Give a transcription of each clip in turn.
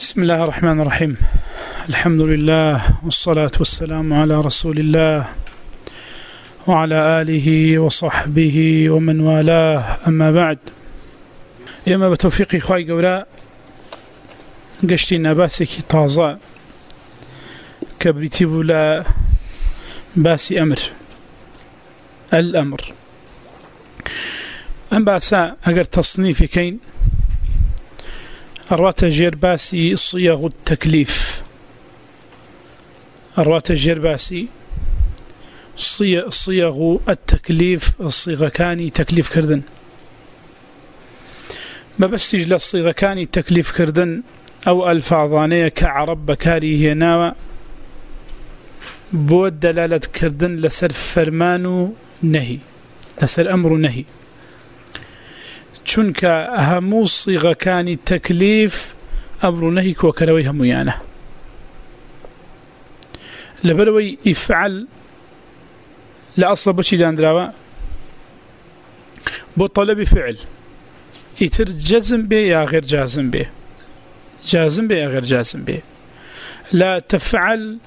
بسم الله الرحمن الرحيم الحمد لله والصلاة والسلام على رسول الله وعلى آله وصحبه ومن والاه أما بعد يما بتوفيق إخوائي قولا قشتي نباسك طازا كبريتي بولا باسي أمر الأمر أم باسا أقر تصنيفي كين أروات جيرباسي صيغ التكليف. أروات جيرباسي صيغ التكليف الصيغة كاني تكليف كردن. ما بس يجل الصيغة كاني تكليف كردن، أو الفاظانية كعرب بكاري هنا بود دلالة كردن لسر فرمانو نهي، لسر أمر نهي. همو صيغة كاني تكليف أمر نهي كوكروي هميانة لبروي يفعل لأصل بشي داندراوا بو طلب فعل. يتر جزم به يا غير جازم به جازم به يا جازم به لا تفعل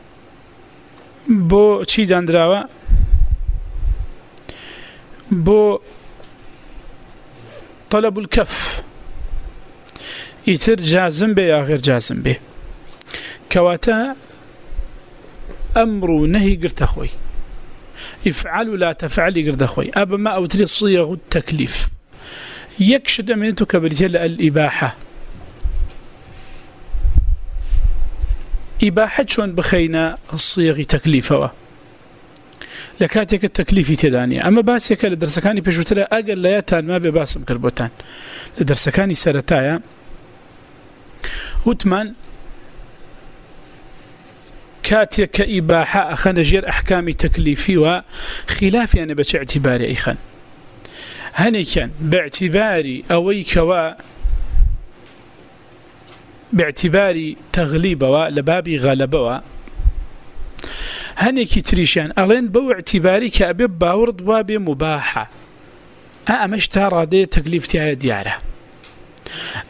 بو چی داندراوا بو طلب الكف يتر جازم به يا غير جازم به كواتا أمر نهي قرت أخوي افعل لا تفعل قرت أخوي أبا ما أوتري صيغ التكليف يكشد منتك برجل الإباحة إباحة شون بخينا الصيغ تكليفه لكاتك التكليف تداني أما باسيك لدرسكاني بشوترا أقل لياتان ما بباسم كربوتان لدرسكاني سرتايا وثمان كاتك إباحة أخنا جير أحكامي تكليفي وخلاف يعني بش اعتباري أيخن هني كان باعتباري أويك و باعتباري تغليب لبابي غلبوا هنيكي تريشان ألين بو اعتباري كأبيب باورد وابي مباحة أمش تارى دي تكليف تيايا ديارة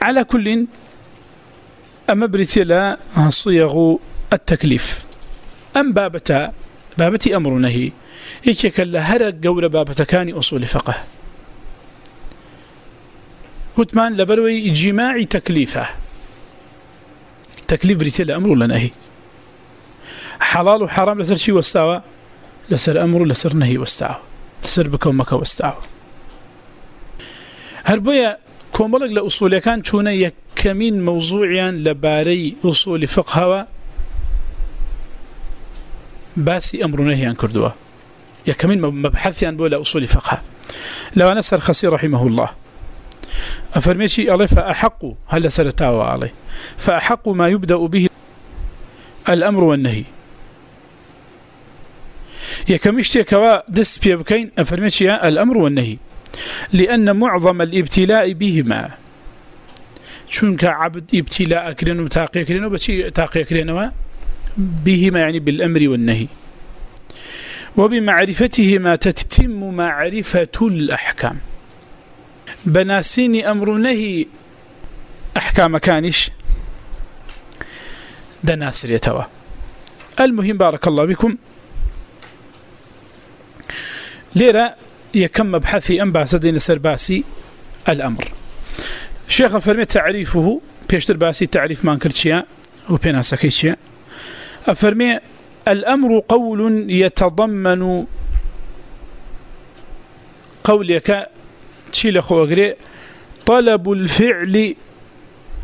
على كل أما بريتلا صيغ التكليف أم بابتا بابتي أمر نهي إيكي كلا هرق قول بابتا كاني أصول فقه. وثمان لبروي جماعي تكليفه تكليف بريتلا أمر لنهي حلال وحرام لسر شي واستوى لسر أمر لسر نهي واستوى لسر بكومك واستوى هربويا كومبلغ لأصولي كان شونا يكمين موضوعيا لباري أصول فقهوا باسي أمر نهي عن كردوا يكمين مبحثيا بولا أصول فقه لو نسر خسي رحمه الله. أفرميشي الله فأحق هل سرتاوى عليه فأحق ما يبدأ به الأمر والنهي. يكمشتي كوا دست بيبكين أفرميتي الأمر والنهي. لأن معظم الابتلاء بهما. شونك عبد ابتلاء كرين وتاقي كرين وبشي تاقي كرين بهما يعني بالأمر والنهي. وبمعرفتهما تتم معرفة الأحكام. بناسيني أمر نهي أحكام كانش دناسر يتوى المهم بارك الله بكم ليرة يكم مبحثي أنبع سدين سرباسي الأمر. شيخ فرمي تعريفه، بيشتر باسي تعريف ما انكرتشيا وبينا سكيتشيا أفرمي الأمر قول يتضمن قولك تشيل أخو طلب الفعل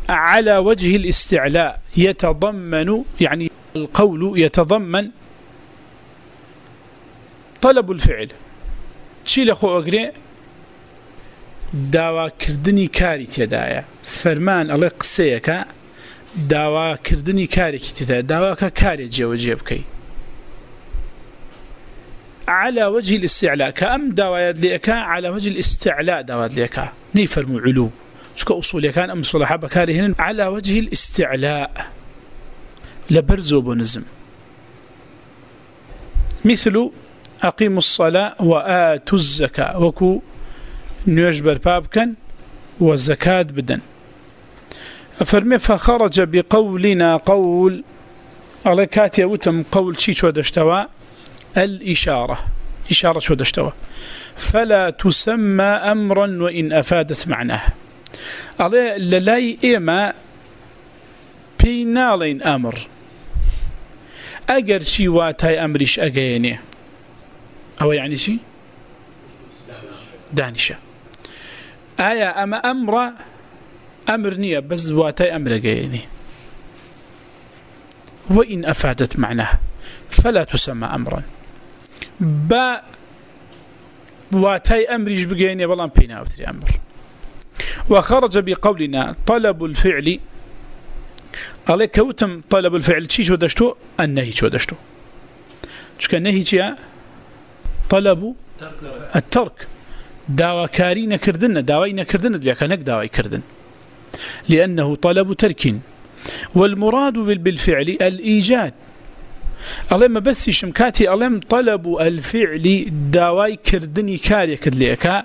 على وجه الاستعلاء. يتضمن يعني القول يتضمن طلب الفعل. چی لە خۆ ئەگرێ داواکردنی کاری تێدایە. فەرمان ئەڵێ قسەیەکە، داواکردنی کارێکی تێدا داواکە کارێ جێوەجێ بکەی. على وجه الاستعلاء كأم داوات ليكا على وجه الاستعلاء داوات ليكا نيفرمو علو شكو أصولي كان أم صلحة بكارهن على وجه الاستعلاء لبرزو بنزم مثل أقيموا الصلاة وآتوا الزكاة وكو نيجبر بابكا والزكاة بدن فرمي فخرج بقولنا قول على كاتيا وتم قول شي شو دشتوا الإشارة إشارة شو دشتوا فلا تسمى أمرا وإن أفادت معناه على للاي إيما بينالين أمر أجر شي واتاي أمريش أجيني أو يعني شي؟ دانشة. آية، أما أمر أمر نية، بس واتاي أمر أجيني وإن أفادت معناه، فلا تسمى أمرا. با واتاي أمريش بجيني بلان بينا أوتري أمر. وخرج بقولنا طلب الفعل. على كوتم طلب الفعل. شي شو دشتو؟ النهي شو دشتو؟ شو كان نهي شيء طلب الترك. دعوة كارين كردن دعوين كردن لكنك دعوة كردن لأنه طلب ترك والمراد بالفعل الإيجاد. ألم بس شمكاتي ألم طلب الفعل دعوة كردني كاري كدليكا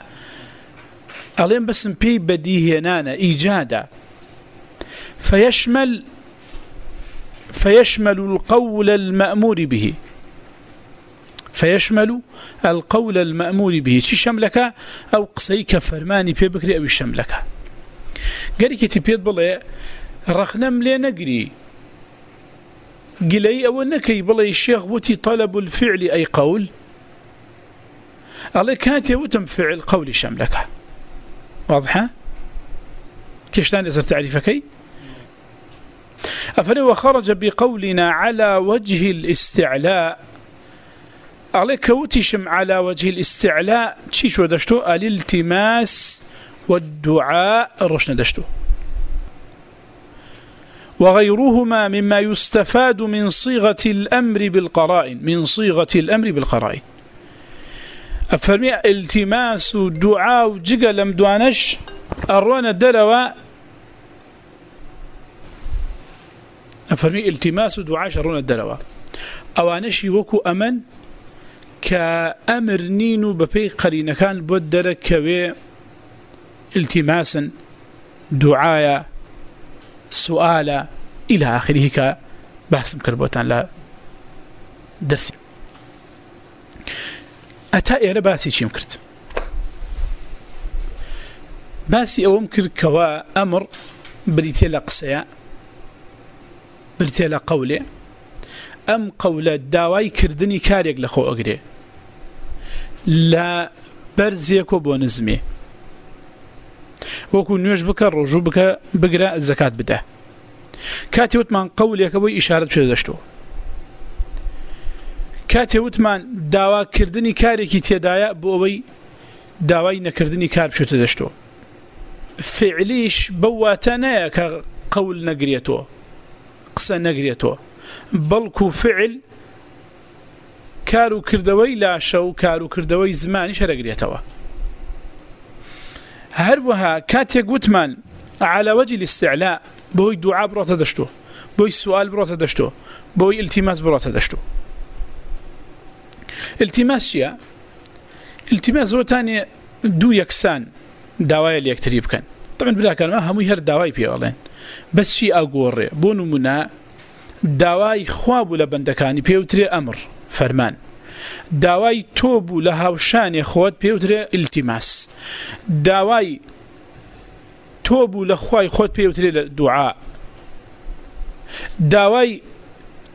ألم بس بي بديه نانا إيجادا فيشمل فيشمل القول المأمور به. فيشمل القول المأمور به. شي شملك أو قصيك فرماني بي بكري أو الشملك قالي كي تبيض بلي رخنم لي نقري قلي أو نكي بلي الشيخ وتي طلب الفعل أي قول. الله كانت يوتم فعل قول شملك واضحة كيشتان إذا تعريفك أفني وخرج بقولنا على وجه الاستعلاء. عليك وتشم على وجه الاستعلاء. تشيش ودشتو الالتماس والدعاء رشنا دشتو. وغيرهما مما يستفاد من صيغة الأمر بالقرائن، من صيغة الأمر بالقرائن. أفرمي التماس ودعاء جيغا لم دوانش أرونا الدلوى. أفرمي التماس ودعاء شرونا الدلوى. أوانشي وكو أمن كأمر نينو ببي قرين كان بدر كوي التماسا دعايا سؤالا إلى آخره كبحث مكربوتان لا درسي أتا إيرا باسي چي مكرت باسي أو مكر كوا أمر بريتي لقسيا بريتي لقولي أم قولة داواي كردني كاريق لخو أقري لا برزيكو بو نزمي وكو نيوش بكا رجو بكا بقرا الزكاة بده كاتي وتمان قولي كبوي إشارة بشده دشتو كاتي وتمان داوا كردني كاريكي تيدايا بووي داواي نكردني كار بشده دشتو فعليش بواتانا كقول نقريتو قصة نقريتو بلكو فعل كارو كردوي لا شو كارو كردوي شرقريتوا هروها كاتي قوتمان على وجه الاستعلاء بوي دعاء بروتا دشتو بوي سؤال بروتا دشتو بوي التماس بروتا دشتو التماس شيا التماس هو تاني دو يكسان دوايا اللي يكتريب طبعا بلا كان ما هم يهر دواي بس شي اقوري بونو منا داوای خواب لبندکانی پیوتری امر فرمان داوای توب لە هاوشانی خۆت پێوترێ التیماس داوای تۆبوو لە خی خۆت پێوترێ لە دوعا. داوای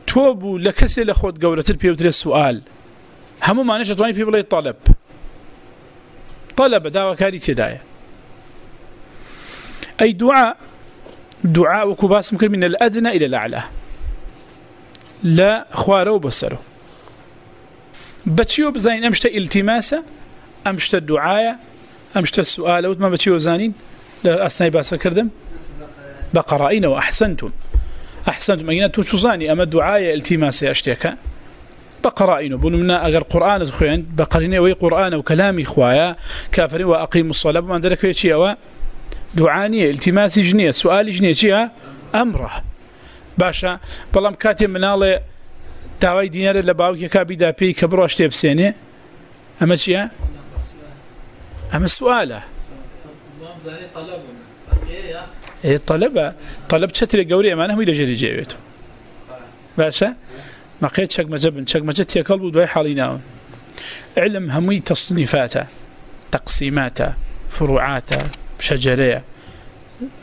تۆبوو لە کەسێ لە خۆت گەورەتر پێوترێ سوال. هەموو مانەش توانی پێ بڵێ طلب طلب داواکاری تێدایە ئەی دوعا دوعا وەکو باسم کرد من الأدنى إلى الأعلى. لا خوارو بسرو بچیو بزانین امشتا التماسا امشتا دعايا امشتا السؤال وما بچیو زانین اثناء باسا کردم. بقرائنا واحسنتم احسنتم اين تو زاني اما دعايا التماسا اشتيكا بقرائنا بنمنا اگر قران خوين بقرينه وي قران وكلام اخوايا كافرين واقيموا الصلاه ما درك شيء وا دعاني التماسي جنيه سؤال جنيه شيء امره باشا بەڵام کاتێ مناڵێ داوای دینەرە لە باوکێکا بیدا پێی کە بڕۆ شتێ بسێنێ؟ ئەمە چییە؟ ئەمە سوالە. طلب طلب شتر قوري أمانه وإلى جري جيبته باشا ما قيت شك مجبن شك مجت يا قلب ودوي حالينا علم همي تصنيفاته تقسيماته فروعاته شجريه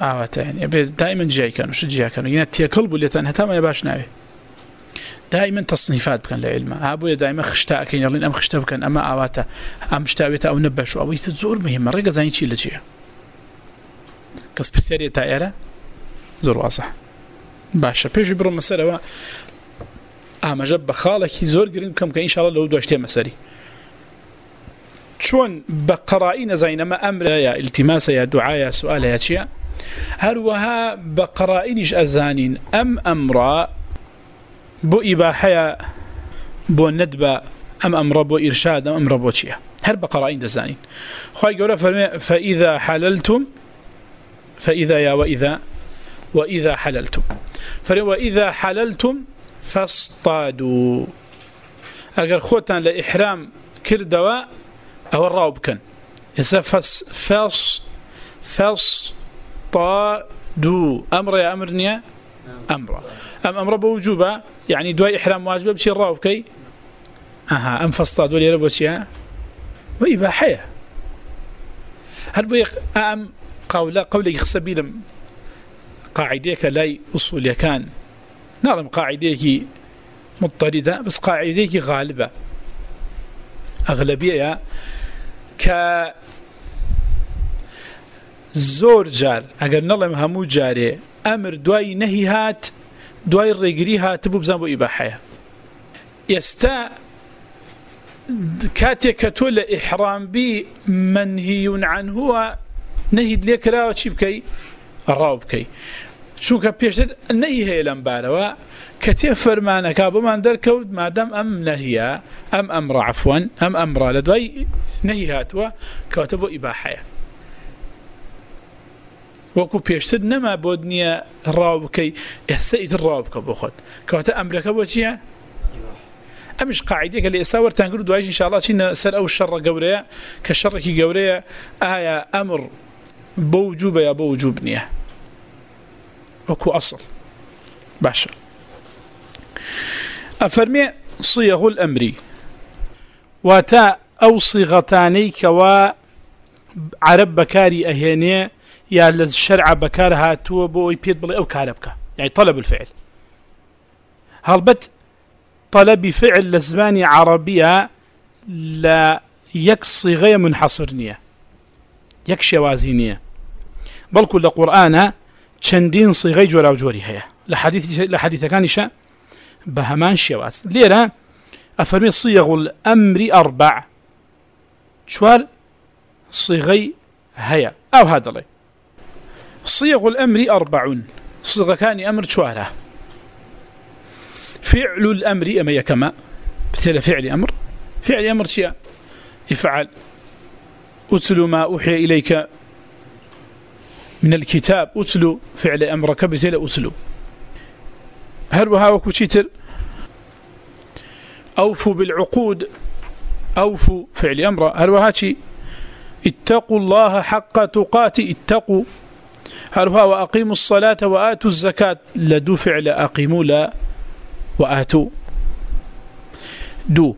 آواته يعني یعنی دائما جاي كانوا شجيا كانوا یعنی ينتي قلب اللي تنهتا ما يباش ناوي دائما تصنيفات كان لعلم ابو دائما خشتا كان يلين ام خشتا كان اما اواته ام شتاويته او نبش. او يتزور مهم رجع زين شيء لشيء كسبسيري تايره زور واضح باشا. بيجي برو مساله اما جب خالك زور قرين كم كان ان شاء الله لو دوشتي مساري شون بقرائن زين ما امر يا التماس يا دعاء يا سؤال يا شيء. هل وها بقرائنش ازانين ام امرا بو إباحة بو ندبة أم أمر بو إرشاد أم أمر بو تشيا هر بقرائن دزانين خواهي قولا فرمي فإذا حللتم، فإذا يا وإذا وإذا حللتم. فرمي وإذا حللتم، فاصطادوا. أقل خوتان لإحرام كردوا أو الراوب كان يسا فاس فاس فاس طادوا. أمر يا أمرني أمر أم أمر بوجوبة يعني دواء إحرام واجبة بشي الراوب كي؟ أها، أم فاصطاد ولي ربو شيئا هل بيق أم قولا قولا يخسبيلم قاعديك لا أصول كان. نعلم قاعديك مضطردة، بس قاعديك غالبة. أغلبية ك زور جار. اگر نظم همو جاري. امر دواي نهي هات دواي الرقري هات بو بزان بو إباحية. يستا كاتيك تولى إحرام بي منهي عنه هو نهي ليك لا وشي بكي؟ الراو بكي. چونکە پێشتر نەی هەیە لەم بارەوە کە تێ فەرمانەکە بۆمان دەرکەوت مادەم ئەم نەهە ئەم ئەمڕ عفوان ئەم ئەمڕا لە دوای نەهی هاتووە کەواتە بۆ ئیباحەیە وەکو پێشتر نەما بۆ نییە ڕاو بکەی ئێستا ئیتر ڕاو بکە بۆ خۆت کەواتە ئەمرەکە بۆ چییە؟ ئەمش قاعدێکە لە ئێستا وەرتانگر دوای انشاءڵات چینە سەر ئەو شەڕە گەورەیە، کە شەڕێکی گەورەیە، ئایا ئەمر بۆ وجوبە یا بۆ وجوب نییە؟ وكو أصل باشا أفرمي صيغ الأمر واتا أو صيغتاني كوا عرب بەکاری ئەهێنێ بكاري أهيني يا الشرع بكار هاتو بو يبيد بلي أو كاربك يعني طلب الفعل. هل بت طلب فعل لزماني عربية لا يكصي غير منحصرنية. يكشي وازينية. بل كل قرآن چەندین سیغی جۆرا و جۆری هەیە لە حدیث لە حدیثەکانیشە بە هەمان شێواز لێرە ئەفەرمی صيغ الأمر أربع. چوار صيغي هيا. أو هذا لي. صيغ الأمر أربع صيغ كان أمر چوارة فعل الأمر أما يكما بثل فعل أمر. فعل أمر شيء؟ افعل. أتل ما أوحي إليك من الكتاب. أتلو فعل أمرك بثل أتلو هل وها وكتيتر أوفوا بالعقود. أوفوا فعل أمر. هل وهاتي اتقوا الله حق تقات اتقوا. هل وها وأقيموا الصلاة وآتوا الزكاة؟ لدو فعل أقيموا، لا، وآتوا. دو،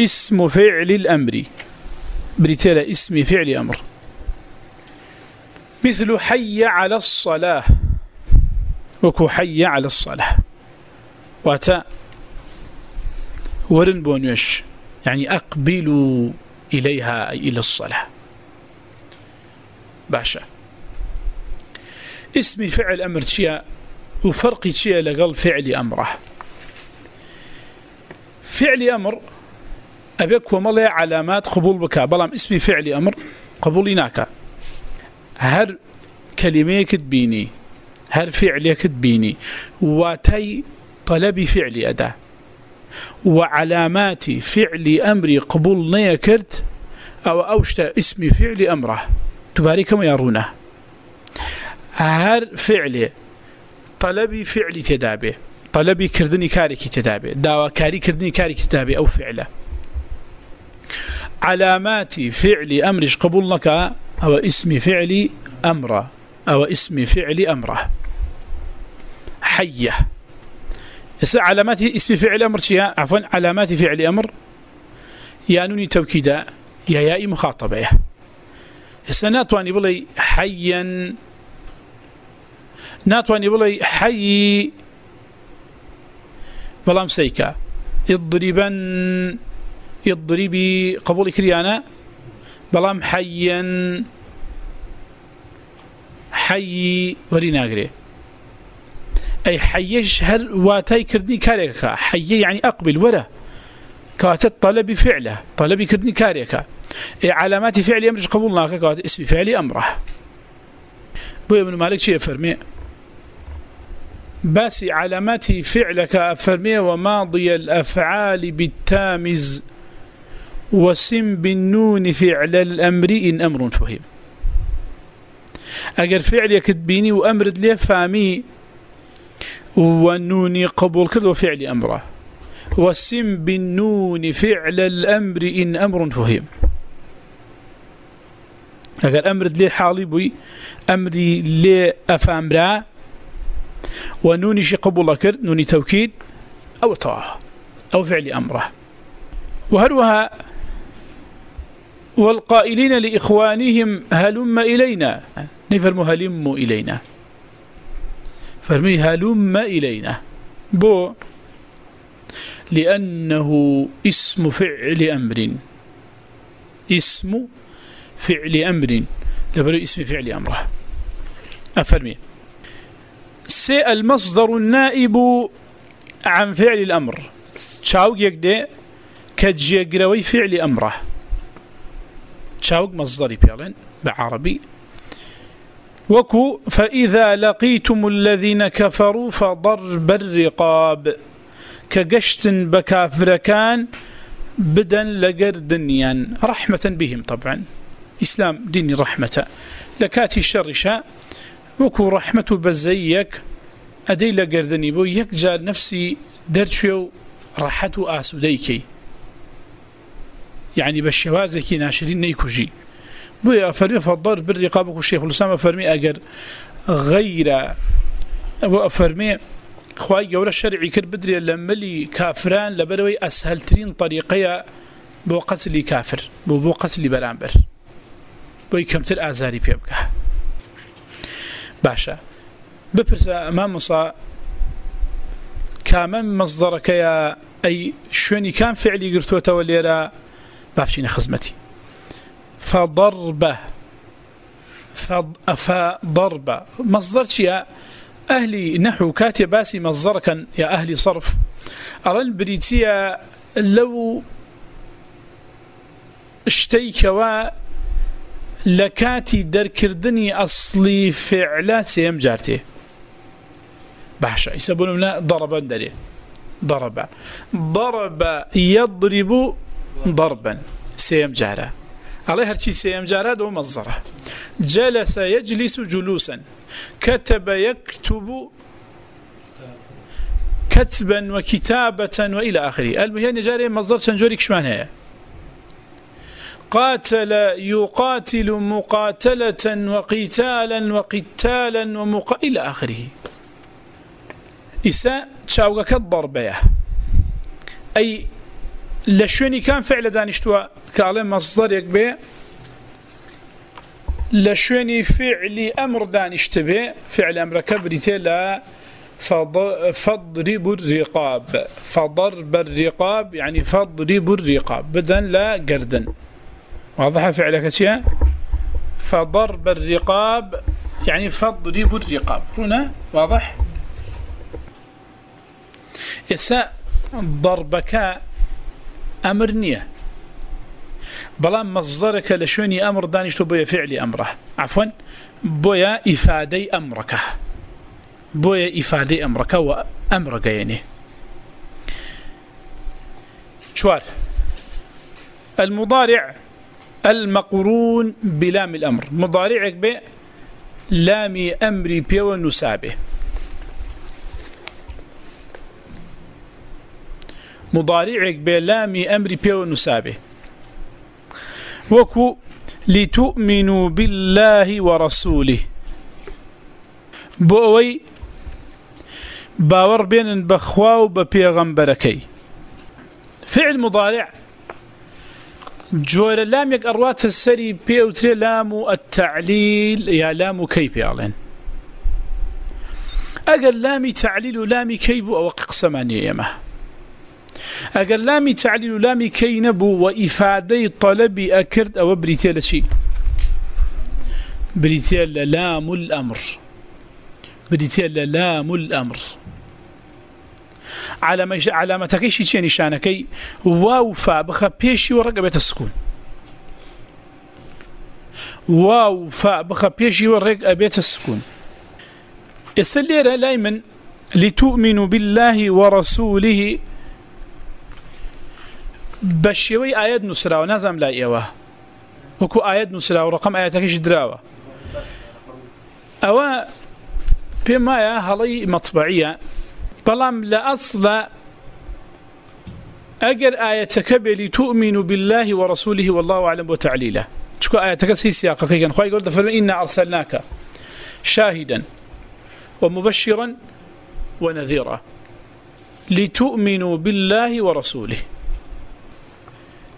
اسم فعل الأمر. بريتال اسم فعل أمر. مثل حي على الصلاة. وكو حي على الصلاة. واتا، ورن بونيش يعني أقبلوا إليها أي إلى الصلاة. باشا. اسم فعل أمر تشيا وفرق تشيا لقل فعل أمره فعل أمر أبيك ومضي علامات قبول بكا، بلام اسم فعل أمر قبولناك هر كلمة كتبيني، هر فعل كتبيني، واتي طلب فعل أداة وعلامات فعل أمري قبول نيكرت أو أوشت اسم فعل أمره. تباري كما يرونه هر فعل طلب فعل تدابه طلبي كردني كاري تدابه داوا كاري كردني كاري تدابه أو فعله علامات فعل أمرش قبول لك هو اسم فعل أمر أو اسم فعل أمره حية علامات اسم فعل أمر شيء عفوا علامات فعل أمر يا نوني توكيدا يا ياء مخاطبة سناتواني بلي حيا ناتواني بلي حي بلام سيكا. اضربن اضربي قبول كريانا، بلام حيا، حي وريناغري أي حيش هل واتاي كردني كاريكا. حي يعني أقبل ولا كاتت طلب فعله. طلب كردني كاريكا. علامات فعل أمر قبول ناكا كاتت اسم فعل أمره. بو ابن مالك شيء فرمي باسي علامات فعلك فرمي وماضي الأفعال بالتامز وسم بالنون فعل الأمر إن أمر فهم. أجر فعل يكتبيني وأمرد لي فامي والنون قبول كذا وفعل أمره. والسم بالنون فعل الأمر إن أمر فهم. أجر أمرد لي حالي بي أمري لي أفامرا ونوني قبول كرد نوني توكيد أو طاعة أو فعل أمره وهلوها والقائلين لإخوانهم، هلم إلينا. نفرموا هلم إلينا. فرمي هلم إلينا. بو لأنه اسم فعل أمر اسم فعل أمر لبرو اسم فعل أمره. أفرمي. سي المصدر النائب عن فعل الأمر. شاوق يقدي كجيقروي فعل أمره شاوق مصدري بيالين بعربي وكو فإذا لقيتم الذين كفروا فضرب الرقاب. كقشت بكافركان بدا لقردنيا رحمة بهم، طبعا. إسلام ديني رحمة لكاتي الشرشة وكو رحمة بزيك أدي لقردني بو يكجال نفسي درشو راحة آسوديكي يعني یعنی بالشوازكي ناشرين نيكوجي بويا فرمي فالضرب بالرقاب الشيخ الاسلام فرمي اگر غير ابو فرمي خواي جور الشرعي كر بدري لملي كافران لبروي اسهل ترين طريقه بو قتل كافر بو بو قتل برامبر بو كمتر ازاري بيبقى باشا بپرس امام مصا كامن مصدرك يا اي شوني كان فعلي قرتو توليرا بابشين خزمتي فضربه فضربه مصدر شيء أهلي نحو كاتباسي مصدركا يا أهلي صرف أرى البريتية لو اشتيكوا لكاتي دركردني أصلي فعلا سيم جارتي بحشا يسبون لنا ضربا دلي ضرب ضرب يضرب ضربا. سيم جاره عليه هرشي سيم جاراد ومصدره جلس يجلس جلوسا. كتب يكتب كتبا وكتابة وإلى آخره. المهم جاري مصدر شنجوري كشمان هي قاتل يقاتل مقاتلة وقتالا وقتالا ومقا إلى آخره. إساء تشاوغك الضربية أي لشوني كان فعل دانشتوا كعلم مصدر يكبه لشوني فعل أمر دانشتبه فعل أمر كبرته لا فضرب الرقاب. فضرب الرقاب يعني فضرب الرقاب. بدن لا قردن. واضح فعلك شيء فضرب الرقاب، يعني فضرب الرقاب. هنا واضح؟ يسا ضربك أمر نية. بلا مصدرك لشوني أمر دانشتو بويا فعل أمره. عفوا. بويا إفادي أمرك. بويا إفادي أمرك وأمرك يعني. شوار. المضارع المقرون بلام الأمر. مضارعك ب لام أمري بيو نسابه. مضارعك بلام أمر بيو نسابه. وكو لتؤمنوا بالله ورسوله. بۆ ئەوەی باوەڕ بێنن بەخوا فعل مضارع جۆرە لامێک ئەڕواتە سەری پێوترێ لام و التعلیل یا لام و کەی پێڵێن. ئەگەر لامی تعلیل و لامی کەی بوو، ئەوە قسەمانی ئێمە. ئەگەر لامی تعلیل و لامی کەی نەبوو و ئیفادەی طلبی ئەکرد، ئەوە بریتێ لە چی؟ بریتێ لە لام الأمر. بریتێ لە لام الأمر. علامەتەکەیشی چیە نیشانەکەی؟ واوفا بخە پێشی و ڕێگە بێتە سکون واوفا بخە پێشی و ڕێک ئەبێتە سکون ئێستا لێرە لای من، لتؤمنوا بالله ورسوله. بەشێوەی ئاەت نووسراوە نازام لای ئێوە. وەکو ئاەت نووسرا و ڕقم ئاەتەکەشی دراوە ئەوە پێم وایە هەڵی مەطبعیە بەڵام لە ئەسڵە ئەگەر ئاەتەکە بێلی تؤمن بالله ورسوله والله أعلم وتعليله چکو ئاەتەکە سی سیاقەکەی گەن خی گەڵ دەفەرمە، إنا أرسلناك شاهدا ومبشرا ونذيرا لتؤمنوا بالله ورسوله.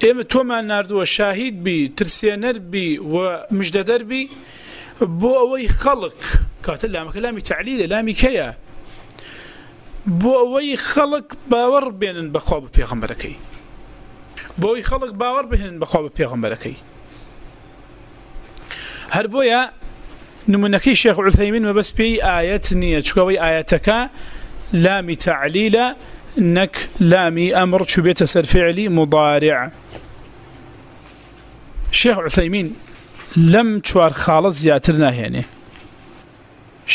ئێمە تۆمان نردووە شاهید بی ترسێنەر بی و مژدەدەر بی، بۆ ئەوەی خەڵک، کاتە لامەکە لامی تعلیلە، لامی کەیە؟ بۆ ئەوەی خەڵک باوەڕ بێنن بەخوا بە پێغمبەرەکەی بۆی خەڵک باوەڕ بهێنن بەخوا بە پێغمبەرەکەی هەر بۆیە نمونەکەی شێخ عثەیمین مەبەس پێی ئاەت نییە، چکەوەی ئاەتەکە، لامی تعلیلە نەک لامی ئەمڕ چوبێتە سەر فعلی مضارع. شێخ عثەیمین لەم چوار خاڵە زیاتر ناهێنێ.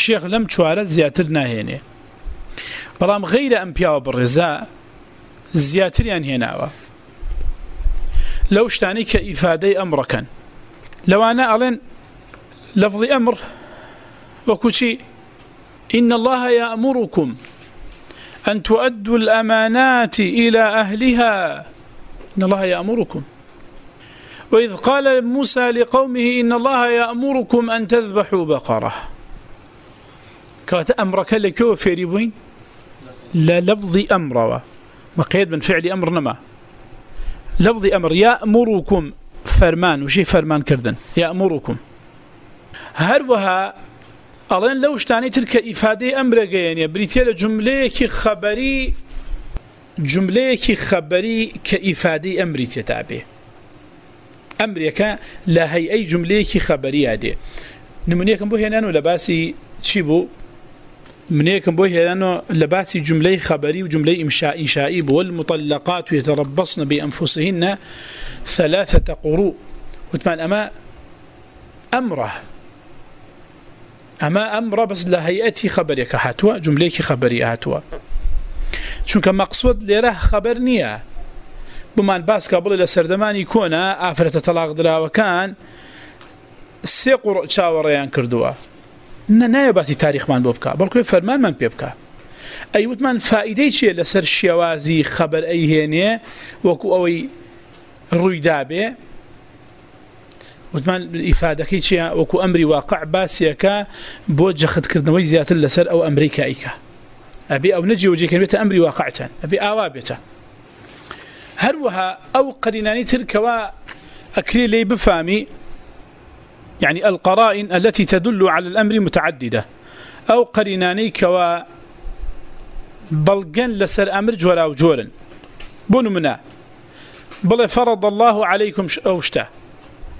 شێخ لەم چوارە زیاتر ناهێنێ. بەڵام غیرە ئەم پیاوە بڕێزا زیاتریان هێناوە. لەو شتانی کە ئیفادەی ئەمڕەکەن. لەوانە ئەڵێن لەفظی ئەمر وەکوچی إن الله يأمركم أن تؤدوا الأمانات إلى أهلها. إن الله يأمركم. وإذ قال موسى لقومه إن الله يأمركم أن تذبحوا بقرة. كانت أمرك لكو فيريبوين لا لفظ أمر مقيد من فعل أمر نما. لفظ أمر، يأمركم. فرمان، وشي فرمان كردن. يأمركم. هروها ألين لو اشتاني تلك إفادة أمر يعني بريتيا جملة خبري جملة خبري كإفادة أمري تتابه أمريكا لا هي أي جملة خبري هذه نمونيكم بو هنا لباسي تشيبو منيكم بو هنا لباسي جملة خبري وجملة إنشاء إنشائي والمطلقات يتربصن بأنفسهن ثلاثة قروء. وتمان أما أمره أما أمره بس لا هيئتي خبريك هاتوا جملة خبري هاتوا چونکە مەقصود لێرە خبر نییە بمان باس کا بڵێ لە سەردەمانی کۆنا، ئافرەتە تەلاق دراوەکان، سێ قوڕ چاوەڕێیان کردووە نایە باتی تاریخمان بۆ بکە بەڵکوی فەرمانمان پێ بکە ئەیوتمان فائیدەی چیە لەسەر شێوازی خەبەر ئەیهێنێ وەکو ئەوەی ڕوویدابێ وتمان ئیفادەکەی چیە وەکو ئەمری واقع باسیەکە بۆ جەختکردنەوەی زیاتر لەسەر ئەو ئەمریکاییکە. ئەبێ ئەو نەجی وجێکردێتە ئەمری واقعتان ئەبێ ئاوا بێتە. هەروەها ئەو قرینانی ترکەوە ئەکرێ لی بفامی يعني القرائن التي تدل على الأمر متعددة. أو قريناني كوا بلغن لسر أمر جورا وجورا بنو منا. بل فرض الله عليكم أوشتا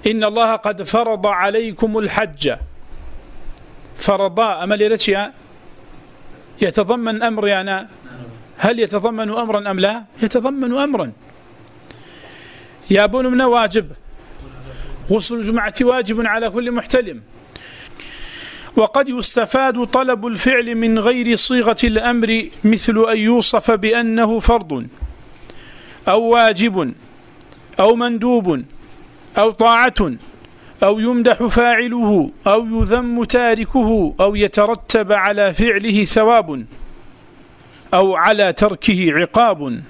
إن الله قد فرض عليكم الحج. فرضا، أما لرتيا يتضمن أمر يعني هل يتضمن أمرا أم لا؟ يتضمن أمرا. يا بنو منا واجب. غسل الجمعة واجب على كل محتلم. وقد يستفاد طلب الفعل من غير صيغة الأمر مثل أن يوصف بأنه فرض، أو واجب، أو مندوب، أو طاعة، أو يمدح فاعله، أو يذم تاركه، أو يترتب على فعله ثواب، أو على تركه عقاب.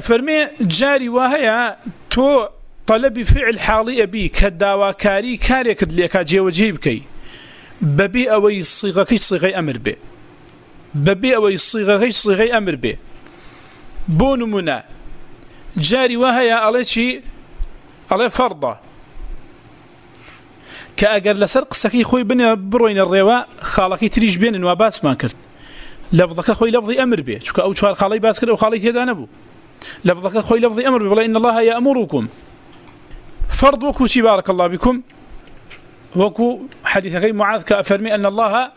فرمي جاري وهي تو طلب فعل حالي أبي كداوا كاري كاري كدليكا جيوجي بكي بەبێ ئەوەی سیغەکەی سیغی ئەمر بێ. بەبێ ئەوەی سیغەکەی سیغی ئەمر بێ. بۆ نمونە، جاری وە هەیە ئەڵێ چی؟ ئەڵێ فەرضە. کە ئەگەر لەسەر قسەکەی خۆی بنێ بڕۆینە ڕێوە، خاڵەکەی تریش بێنن وا باسمان کرد. لەفظەکە خۆی لەفظی ئەمر بێ چکە ئەو چوار خاڵی باس کرد و خاڵی تێدا نەبوو. لەفظەکە خۆی لەفظی ئەمر بڵێ إن الله يأمركم. فرض وكو شي، بارك الله بكم وكو حديثك معاذ، كأفرمي أن الله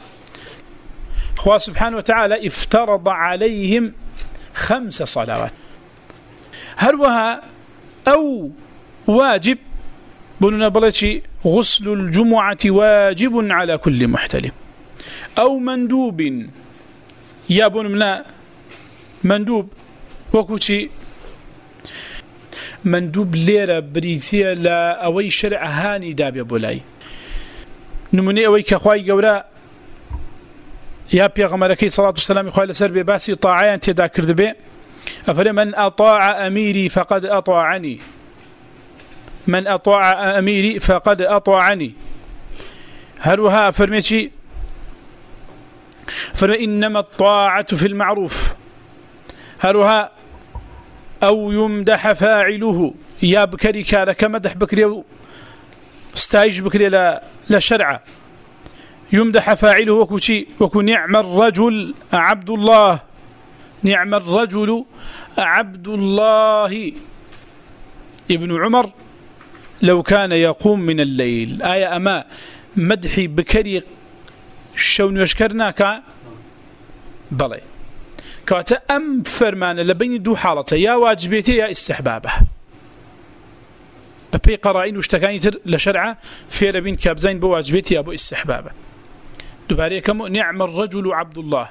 هو سبحانه وتعالى افترض عليهم خمس صلوات. هل وها أو واجب؟ بننا بلتي غسل الجمعة واجب على كل محتلم. أو مندوب، يا بنمنا مندوب وكوتي مندوب ليرة بريتية لا أوي شرع هاني دابي بولاي نموني أوي كخواي قولا يا بيغمركي صلاة والسلام يخوالي لسر بباسي طاعيان تيدا كرد بي أفلا من أطاع أميري فقد أطاعني من أطاع أميري فقد أطاعني هلوها فرميتي فإنما الطاعة في المعروف. هلوها أو يمدح فاعله يا بكري كالك مدح بكري استايج بكري لا, لا شرع. يمدح فاعله وكو, وكو نعم الرجل عبد الله. نعم الرجل عبد الله. ابن عمر لو كان يقوم من الليل. آية أما مدحي بكري شون يشكرناك بلي. كواتا أم فرمان لبين دو حالته يا واجبيتي، يا استحبابه. ببي قرائن واشتكاني تر لشرعة في ربين كابزين بواجبيتي يا أبو استحبابه. دوباره كمو، نعم الرجل عبد الله.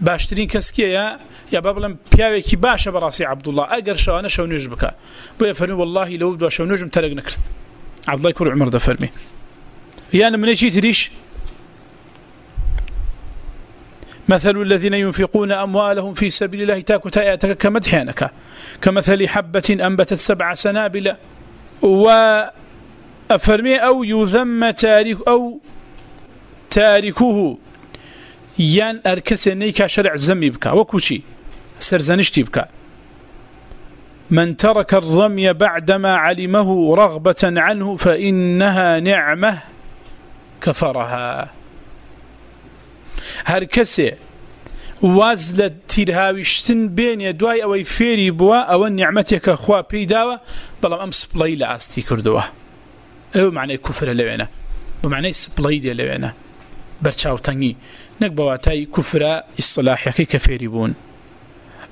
باشترين كسكيه يا يا بابلم بياوي باشا براسي عبد الله. اگر شو شو نجبك بو فرمي والله لو دو شو نجم ترق نكرت عبد الله يكون عمر ده فرمي. يعني من شيء تريش؟ مثل الذين ينفقون اموالهم في سبيل الله تاكو تاياتك كمدحينك. كمثل حبة انبتت سبع سنابل و افرمي او يذم تاريخ او تاركه يان اركسه نيكا شرع زمي بكا وكوشي سرزنشتي بك. من ترك الرمي بعدما علمه رغبة عنه فإنها نعمة كفرها. هر كسي واز لتيرهاوشتن بين يدواي او فيري بوا او نعمتك اخوا بيداوا بلام ام سبلاي لاستي كردوا او معنى كفر لوينا بمعنى سبلاي دي لوينا برچاو تنگي نك بواتاي كفر اصطلاحي كفيري بون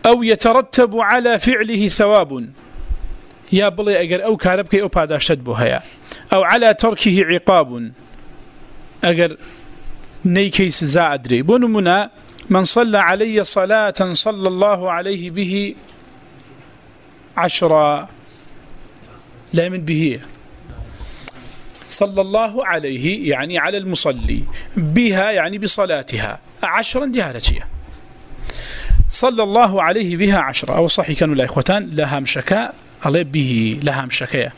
أو يترتب على فعله ثواب يا بلي أجر أو كاربك أو باداشت بها أو على تركه عقاب أجر نيكيس زادري بنمنا من صلى علي صلاة صلى الله عليه به عشرة، لا من به. صلى الله عليه، يعني على المصلي، بها، يعني بصلاتها. عشرا دي هالشيء صلى الله عليه بها عشرة. أو صحي كانوا لا إخوتان لها مشكا علي به لها مشكا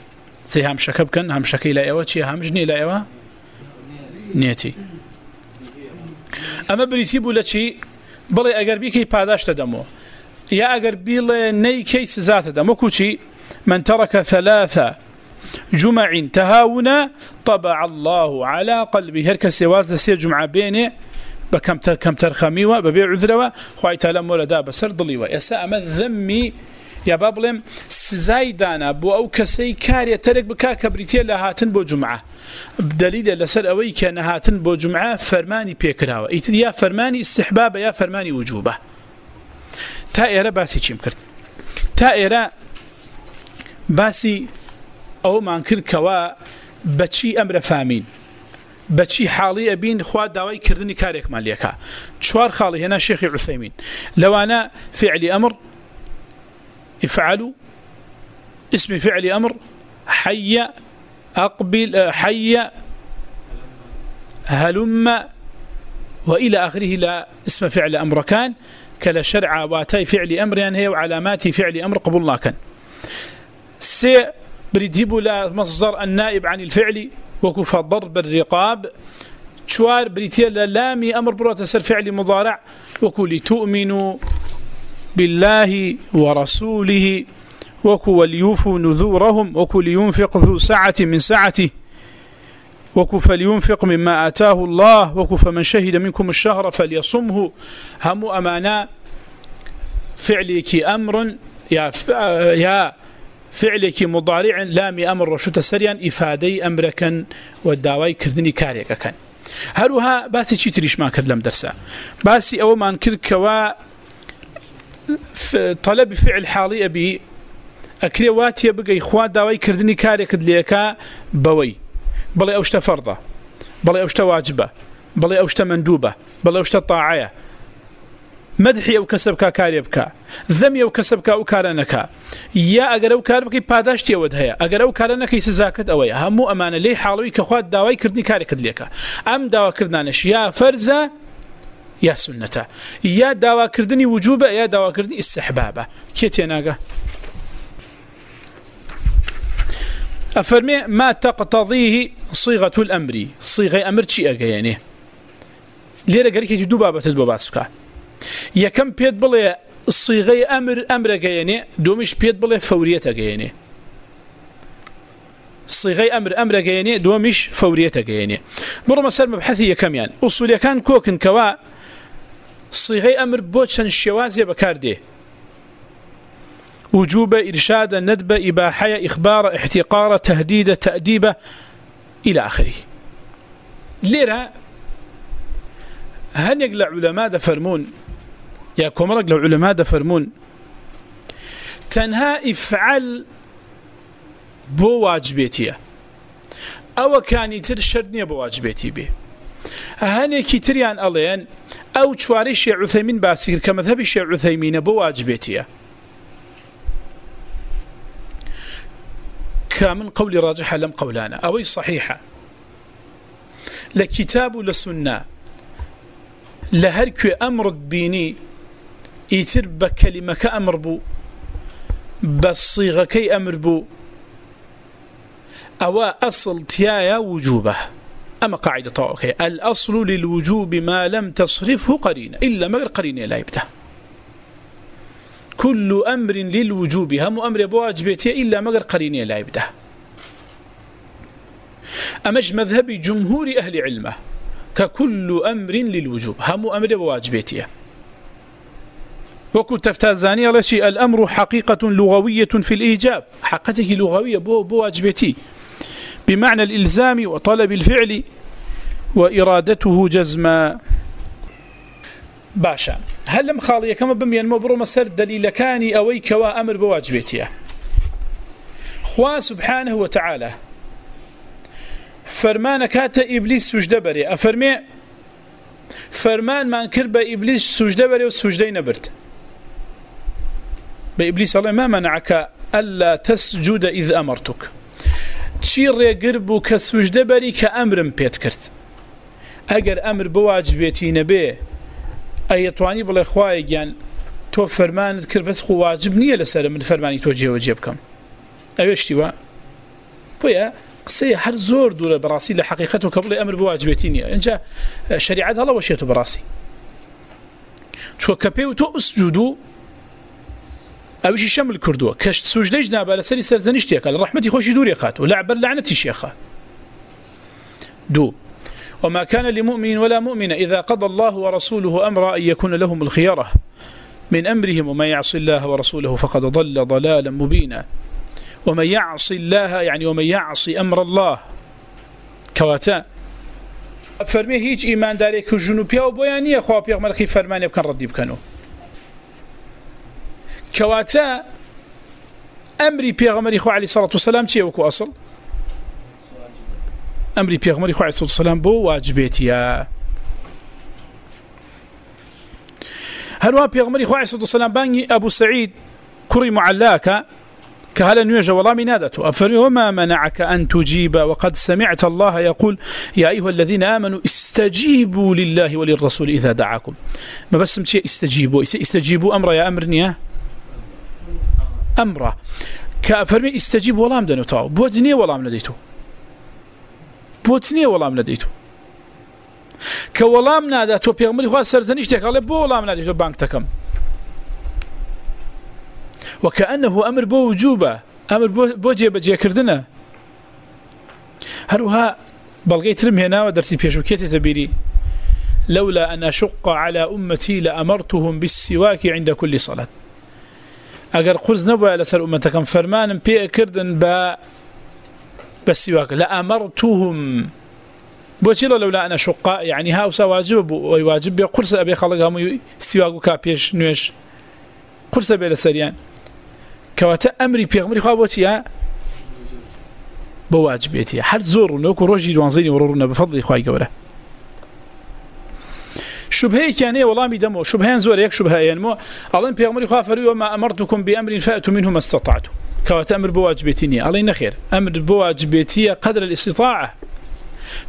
سي هم بكن هم شكي لا إيوة هم جني لا إيوة؟ نيتي. أما بريسيبو لشي بلي أقر بيكي باداش تدمو يا أقر بيلي ني كيس ذات دمو كوشي من ترك ثلاثة جمع تهاونا طبع الله على قلبه. هركا سيواز لسي جمع بينه بكم تر كم ترخمي وببيع عذره خوي تعالى مولا بسر ضلي ويسا یا با اما ذمي يا بابلم زايدانا بو او كسي كاري ترك بكا كبريتي لهاتن بو جمعه بدليل لسر اوي كان هاتن بو جمعه فرماني بيكراوا ايتر يا فرماني استحباب يا فرماني وجوبه تا ايرا باسي چيم كرت تا ايرا باسي او مانكر كوا بچي امر فامين بچی حاڵی ئەبین خوا داوای کردنی کارێکمان لێکا. چوار خاڵی هێنا شێخی عوسەیمین. لەوانە فعلی ئەمر افعلوا. اسم فعل أمر. حي، أقبل حي، هلم، وإلى آخره لا اسم فعل أمر كان. كلا شرع واتي فعل أمر يعني هي وعلامات فعل أمر قبلنا كان. سي بريديب لا مصدر النائب عن الفعل وكفى ضرب الرقاب. چوار بريتيا لامي أمر بروت سر فعل مضارع وكل تؤمنوا. بالله ورسوله وكو ليوفوا نذورهم وكو لينفق ذو سعة من سعته وكو فلينفق مما آتاه الله وكو فمن شهد منكم الشهر فليصمه. هم أمانا فعلك أمر يا, يا فعلك مضارع لامي أمر رشوت سريا إفادي أمركا والداوي كردني كاريكا كان هروها باسي چی تریش ما کرد لم درسا؟ باسي او ما انكر كوا طلب فعل حالي ابي اكري واتي بقى اخوات داوي كردني كاريكا دليكا بوي بلي اوشتا فرضة بلي اوشتا واجبة بلي اوشتا مندوبة بلي اوشتا طاعية مدحي او كسبكا كاريبكا ذمي او كسبكا او كارنكا يا اگر او كاربكي پاداشتي ود هيا اگر او كارنكي سزاكت او همو امانه لي حالوي كخوات داوي كردني كاري كدليكا ام داوا كردنانش يا فرزه يا سنته يا داوا كردني وجوبه يا داوا كردني استحبابه كيتيناغا افرمي ما تقتضيه صيغه الامر صيغه امر شي اگه يعني ليه قال لك دو بابا تدبو باسكا يا كم بيد بلي صيغه امر امر يعني دومش بيد بلي فوريه يعني صيغه امر امر يعني دومش فوريه يعني مره مثلا مبحثيه كم يعني اصول كان كوكن كوا صيغه امر بوتشن الشوازي بكاردي وجوب ارشاد ندب اباحه اخبار احتقار تهديد تاديب الى اخره ليره هل يقلع علماء فرمون يا كومرق لو علماء دفرمون تنها افعل بو واجبيتيا او كان يتر شردني بو واجبيتي بي هاني كيتريان الين او تشواري شيع عثيمين باسكر كمذهب الشيع عثيمين بو واجبيتيا كامن قولي راجحة لم قولانا اوي صحيحة لكتاب لسنة لهركو امرد بيني يتر بكلمة كأمر بو بصيغة كي أمر بو أو أصل تيايا وجوبه أما قاعدة طوكي الأصل للوجوب ما لم تصرفه قرينة، إلا مغر قرينة لا يبدأ. كل أمر للوجوب هم أمر بواجبتي إلا مغر قرينة لا يبدأ. أمج مذهب جمهور أهل علمه، ككل أمر للوجوب هم أمر بواجبتي وكو تفتازاني على شيء، الأمر حقيقة لغوية في الإيجاب. حقيقة لغوية، بو بمعنى الإلزام وطلب الفعل وإرادته جزما. باشا. هل لم خالية كما بمي المبرو مسر دليل كاني أويك وأمر بواجبتي خوا سبحانه وتعالى. فرمان كات إبليس سجد بري. أفرمي. فرمان من كرب إبليس سجد بري وسجدي نبرت. بإبليس الله ما منعك ألا تسجد إذ أمرتك. تشير يقرب كسجد بري كأمر بيت كرت أجر أمر بواجبتي نبي أي تواني بلا إخوائي جان تو فرمان ذكر بس خو واجب نية لسر من فرماني توجيه وجيبكم أيش توا فيا قصي هر زور دور براسي لحقيقته قبل أمر بواجبتي نية إنجا شريعة الله وشيته براسي شو كبيو تو أسجدوا اوشي شمل كردو كشت سوجدج نابا لسري سرزنشتيك الرحمة خوشي دوري قاتو لعبر لعنتي شيخا دو وما كان لمؤمن ولا مؤمن إذا قضى الله ورسوله أمر أن يكون لهم الخيارة. من أمرهم وما يعصي الله ورسوله فقد ضل ضلالا مبينا. وما يعصي الله يعني وما يعصي أمر الله. كواتا. فرمي هيج إيمان داريك الجنوبيا وبيانية خواب يغمركي فرمان يبكن ردي بكنو. كواتا امري بيغمري خو عليه الصلاه والسلام تي وكو اصل امري بيغمري خو عليه الصلاه والسلام بو واجبيتيا هل هو بيغمري خو عليه الصلاه والسلام باني ابو سعيد كري معلاك كهلا نيجا والله من هذا وما منعك أن تجيب وقد سمعت الله يقول يا أيها الذين آمنوا استجيبوا لله وللرسول إذا دعاكم ما بس استجيبوا استجيبوا أمر يا أمرني امره كفرمي استجيب ولام دنو تاو بوتني ولام لديتو بوتني ولام لديتو کە وەڵام نادا تۆ پێغمبەری خوا سەرزەنی شتێکڵێ بۆ وەڵام نادی تۆ بانک دەکەم وكأنه أمر بو وجوبة أمر بو جيب جيكردنا هروها بلغي ترم هنا ودرسي بيشوكيتي تبيري لولا أن أشق على أمتي لأمرتهم بالسواك عند كل صلاة أقر قرز نبوة لسر أمتكم، فرمان بي كردن با بالسواك لأمرتهم. بوشيلا لولا أن أشق يعني هاوسا واجب ويواجب قرص أبي خلقهم استواك كابيش نويش. قرص أبي لسريان. كواتا أمري بيغمري خواه بوتيا؟ بواجبيتي هر زور نوكو روجي دوانزيني ورورنا بفضل خواهي قوله والله دمو شبهان زور يك شبهه ينمو الله بيغمري خواه فريو ما أمرتكم بأمر فأتوا منه ما استطعتم كواتا أمر بواجبيتيني الله نخير أمر بواجبيتي قدر الاستطاعة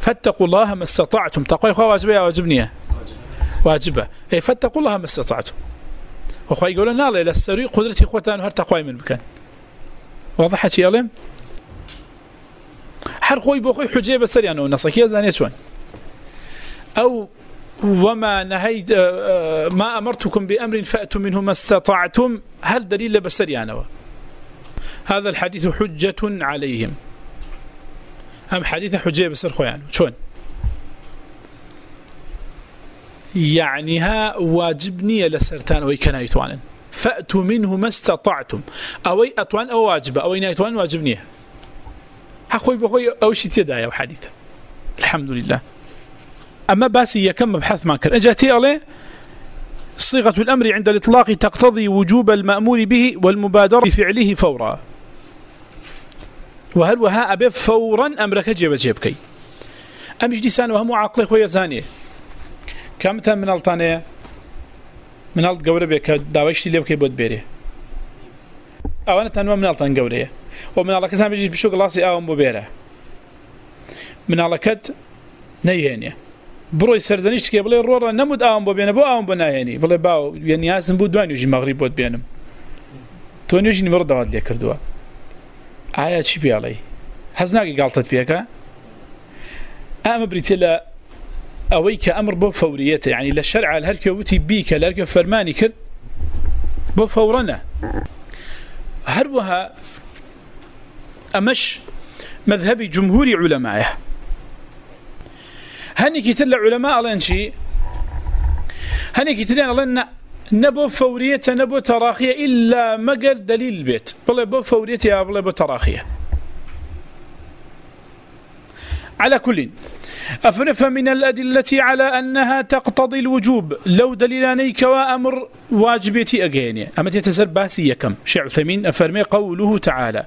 فاتقوا الله ما استطعتم تقوي خواه واجبية واجبنية واجبة اي فاتقوا الله ما استطعتم وخوي يقول لنا لا السري قدرتي خوتان هر تقوي من مكان واضح شيء يلم هر خوي بو خوي حجيه بسري انا نصك يا زاني شلون او وما نهيت ما امرتكم بامر فاتوا منه ما استطعتم. هل دليل بسريانا هذا الحديث حجه عليهم. ام حديث حجيه بسر خويا؟ شلون؟ يعني ها واجبني لسرتان او كان يتوان. فاتوا منه ما استطعتم. او اتوان او واجب؟ او يتوان واجبني اخوي بخوي او شي تدايا حديثه الحمد لله. اما باسي كم مبحث ما كان اجاتي عليه صيغه الامر عند الاطلاق تقتضي وجوب المامور به والمبادره بفعله فوراً. وهل وها ابي فوراً امرك جيب جيبكي امش ديسان وهم عقلي خويا زانيه كم تم من الطانية من الط قورة بك داوشتي ليه بود بيري. أو أنا تنوى من الطان قورة ومن الله كتام بيجي بشوق لاسي أو مبيرة من الله كت نيهني بروي سرزنيش كي بلي رورا نمود أو مبينة بو أو بناهني یعنی. بلي باو يعني یعنی هاسم بو دوان يجي مغرب بود بينم توني يجي نمر دواد ليه كردوا آية چي بي علي هزناقي قالتت بيكا أما بريتلا اويك امر بو فوريته يعني یعنی لا شرع الهلك وتي بيك لا فرماني كرد بو فورنا هروها امش مذهب جمهور علمائه هني كتل علماء الله انشي هني كتلين الله نبو فورية نبو تراخية إلا مقل دليل البيت بلا بو فورية يا بلا بو تراخية على كل. أفنف من الأدلة على أنها تقتضي الوجوب. لو دليلاني كوا أمر واجبتي أجيني. أما تتسر باسي كم شيع ثمين أفرمي قوله تعالى.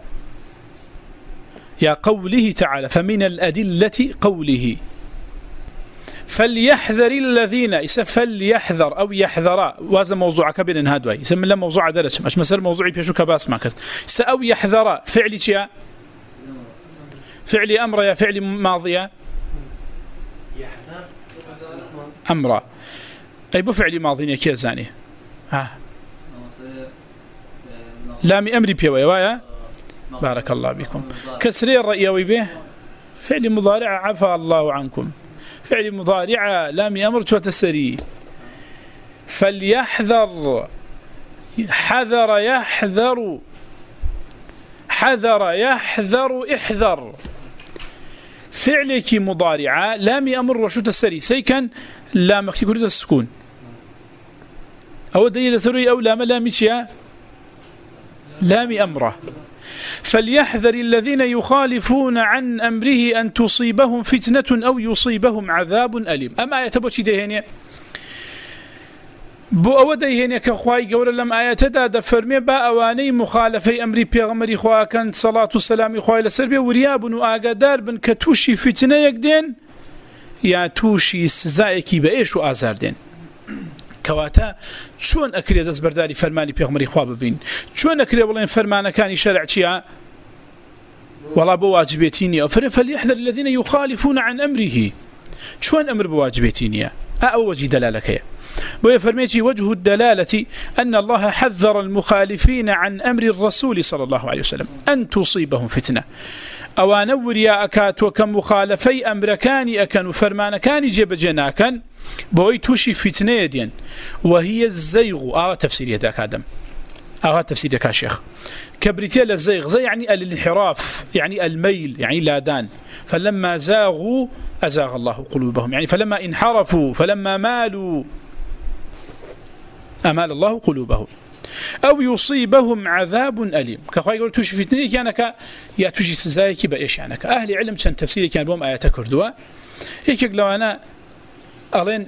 يا قوله تعالى. فمن الأدلة قوله. فليحذر الذين فليحذر، أو يحذر. وهذا موضوع كبير هذا يسمى له موضوع درس مش مسألة موضوعي، بيشو كباس ما كرت سأو يحذر. فعلي شيء فعلي أمر يا فعلي ماضية أمرا أي بفعل ماضي كي زاني؟ ها؟ لامي أمري بيوي. وايا بارك الله بكم كسري الرأي به. فعل مضارع. عفى الله عنكم. فعل مضارع لامي أمر تسري. فليحذر. حذر يحذر. حذر يحذر احذر. فعلك مضارعة لام أمر وشو تسري. سيكن لا مكي السكون أو دليل سري أو لام لام شيا لام أمره. فليحذر الذين يخالفون عن أمره أن تصيبهم فتنة أو يصيبهم عذاب أليم. أما يتبوشي دهيني بو او دەیهێنێ کە خی گەورە لەم ئاەتەدا دەفەرمێ با ئەوانەی مخالفەی ئەمری پێغمەری خواکەن سەڵات و سەلامی خی لەسەر بێ وریا بن و بن کە تووشی فتنەیەک دێن یا تووشی سزایەکی بە ئێش و ئازار دێن. کەواتە چۆن ئەکرێ دەست بەرداری فەرمانی پێغمەری خوا ببین؟ چۆن ئەکرێ بڵێن فەرمانەکانی شەرعچیە وڵا بۆ واجبێتی نیە فەرە فەلیحذر الذين يخالفون عن أمره. چۆن ئەمر بۆ واجبێتی نییە ئەو وەجی دەلالەکەیە. ويفرميتي وجه الدلالة أن الله حذر المخالفين عن أمر الرسول صلى الله عليه وسلم. أن تصيبهم فتنة. ئەوانە وریا ئەکاتوە کە مخالفەی ئەمرەکانی ئەکەن و فەرمانەکانی جێبەجێ ناکەن، بۆی تووشی فیتنەیە دێن. وهە زەیغ و ئاوا تەفسیریەتا کادەم ئاوا تەفسیرەکە شێخ. كبريتيا للزيغ زي يعني یعنی الانحراف يعني یعنی الميل يعني یعنی لادان. فلما زاغوا أزاغ الله قلوبهم. يعني فلما انحرفوا فلما مالوا. أمال الله قلوبهم. أو يصيبهم عذاب أليم كخوي يقول توشي فتنة كانك يا توشي سزايك بإيش يعني أهل علم كان تفسيري كان بهم آيات كردوا هيك لو أنا ألين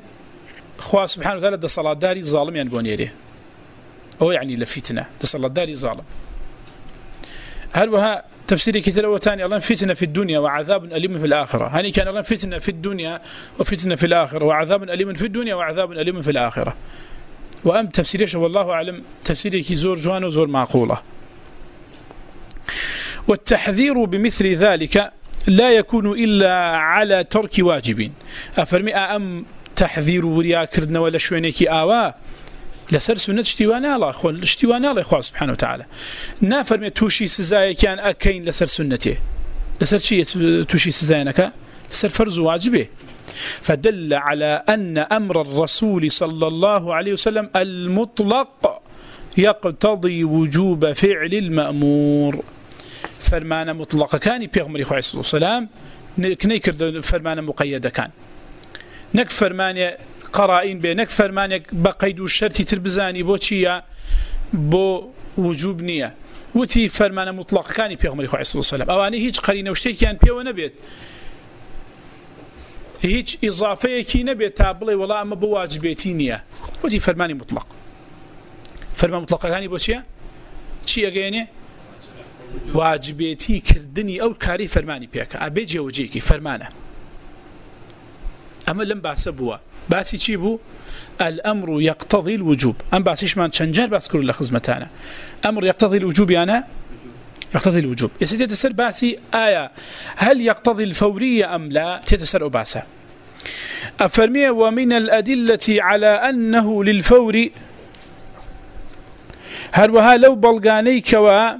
خواه سبحانه وتعالى ده صلاة داري ظالم يعني بونيري أو يعني لفتنة ده صلاة داري ظالم هل وها تفسير كتير وثاني الله فتنة في الدنيا وعذاب أليم في الآخرة هني كان الله فتنة في الدنيا وفتنة في الآخرة وعذاب أليم في الدنيا وعذاب أليم في الآخرة وأم تفسيرش والله أعلم تفسيرك زور جوان وزور معقولة. والتحذير بمثل ذلك لا يكون إلا على ترك واجبين. أفرمي أم تحذير وريا كردنا ولا شوينيكي آوا؟ لسر سنة اشتوانا الله خول اشتوانا الله إخوة سبحانه وتعالى. نافرمي توشي سزايا كان أكين لسر سنته لسر شيء توشي سزاينك لسر فرز واجبه فدل على أن أمر الرسول صلى الله عليه وسلم المطلق يقتضي وجوب فعل المأمور. فرمان مطلق كان بيغمر إخوة عليه السلام كنيكر فرمان مقيد كان. نك فرمان قرائن بي، نك فرمان بقيد الشرط تربزاني بو چيا؟ بو وجوب نية وتي فرمان مطلق كان بيغمر إخوة عليه السلام أواني هيج قرينة وشتي كان بيو نبيت. هیچ اضافەیەکی نەبێت تا بڵێ وڵا ئەمە بۆ واجبێتی نییە. بۆتی فەرمانی مطلق. فەرمان مطلقەکانی بۆ چییە؟ چی ئەگەێنێ واجبێتی کردنی ئەو کاری فەرمانی پێکە. ئەبێ جێوەجێکی فەرمانە. ئەمە لەم باسە بووە. باسی چی بوو؟ الأمر يقتضي الوجوب. أم باسيش من تشنجر باسكر لخزمتانا أمر يقتضي الوجوب يعني يقتضي الوجوب. يسير تسر باسي آية. هل يقتضي الفورية أم لا؟ تتسر أباسا أفرمي، ومن الأدلة على أنه للفور. هل وها لو بلغاني كوا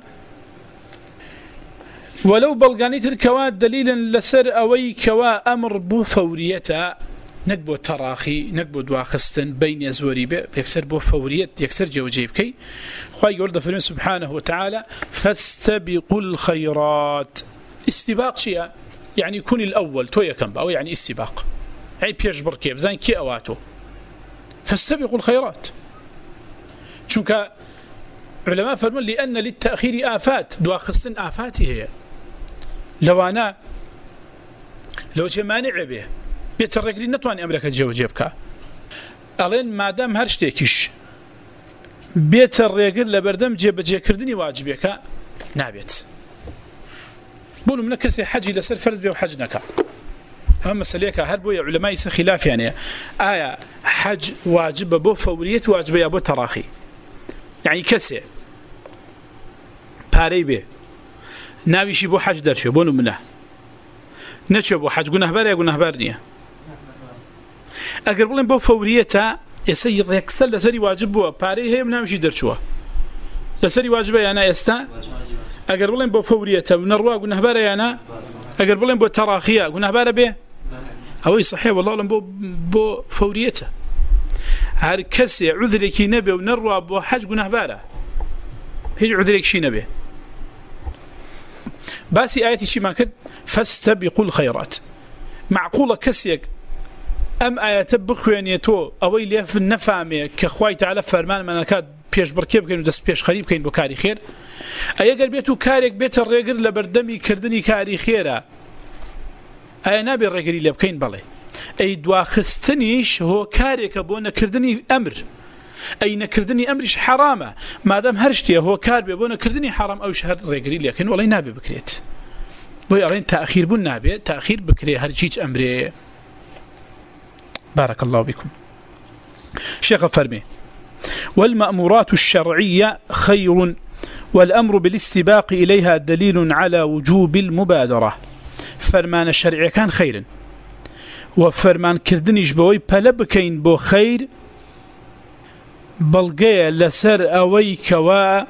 ولو بلغاني تركوا دليلا لسر أوي كوا أمر بفوريته بفورية نكبو تراخي نكبو دواخستن بینێ بين يزوري بيكسر بو فورية يكسر جوجيب كي خواهي يورد فرمي سبحانه وتعالى فاستبقوا الخيرات استباق شيء يعني یعنی يكون الأول تو يكن أو يعني یعنی استباق يعني بيجبر كيف زين كي أواتو فاستبقوا الخيرات شنك علماء فرمون لأن للتأخير آفات، دواخستن آفاتي هي لو أنا لو جمانع به بێتە ڕێگری نتوانانی ئەمریکا جێوەجێ بکە. ئەڵێن مادام هەر شتێکیش بێتە ڕێگر لە بەردەم جێبەجێکردنی واجبێکە نابێت. بوون منە کەسی حەجی لەسەر فەرز بێ و حەج نەکە ئەمە مەسلەیەکە هەر بۆیە علەمای سە خلافیانەیە. ئایا حەج واجبە بۆ فەوریەت واجبە یا بۆ تەراخی؟ یعنی کەسێ پارەی بێ، ناویشی بۆ حەج دەرچێ بۆ منە نەچێ بۆ حەج گونەهبەر یا گونەهبەر نییە؟ ئەگەر بڵێن بۆ فەوریەتە ئێستا ڕێکسەر لەسەری واجب بووە، پارەی هەیە ناوشی دەرچووە. لەسەری واجبە یانە ئێستا؟ ئەگەر بڵێن بۆ فەوریەتە نەڕوا گونەهبارە یانە؟ ئەگەر بڵێن بۆ تەراخیە گونەهبارە بێ؟ ئەوەی صحێ وڵڵم بۆ بۆ فەوریەتە هەر کەسێ عذرێکی نەبێ و نەڕوا بۆ حەج گونەهبارە هیچ عذرێکشی نەبێ. باسی ئاەتی چیمان کرد فاستبقوا الخيرات معقولة كسيك ام ايات بخوينيتو اوي ليف نفامي كخواي تعالى فرمان منكات پیش برکێ بکەین و دەست پێش خەریب بکەین بۆ کاری خێر. ئەگەر بێت و کارێک بێتە ڕێگر لە بەردەمی کردنی کاری خێرە ئایا نابێ ڕێگەری لێ بکەین بڵێ ئەی دواخستنیش هۆ کارێکە بۆ نەکردنی ئەمر. ئەی نەکردنی ئەمریش حرامە مادەم هەر شتێ هۆ کار بێ بۆ نەکردنی حرام ئەو شهر ڕێگری لەکەن وڵی نابێ بکرێت. بۆی ئەڵێن تاخیر بوون نابێت تاخیر بکرێ هەر هیچ ئەمرێ. بارك الله بكم شيخ فرمي، والمأمورات الشرعية خير والأمر بالاستباق إليها دليل على وجوب المبادرة. فرمان الشرعي كان خير. وفرمان كردنيش بوي بلبكين بو خير. بلغي لسر أوي كوا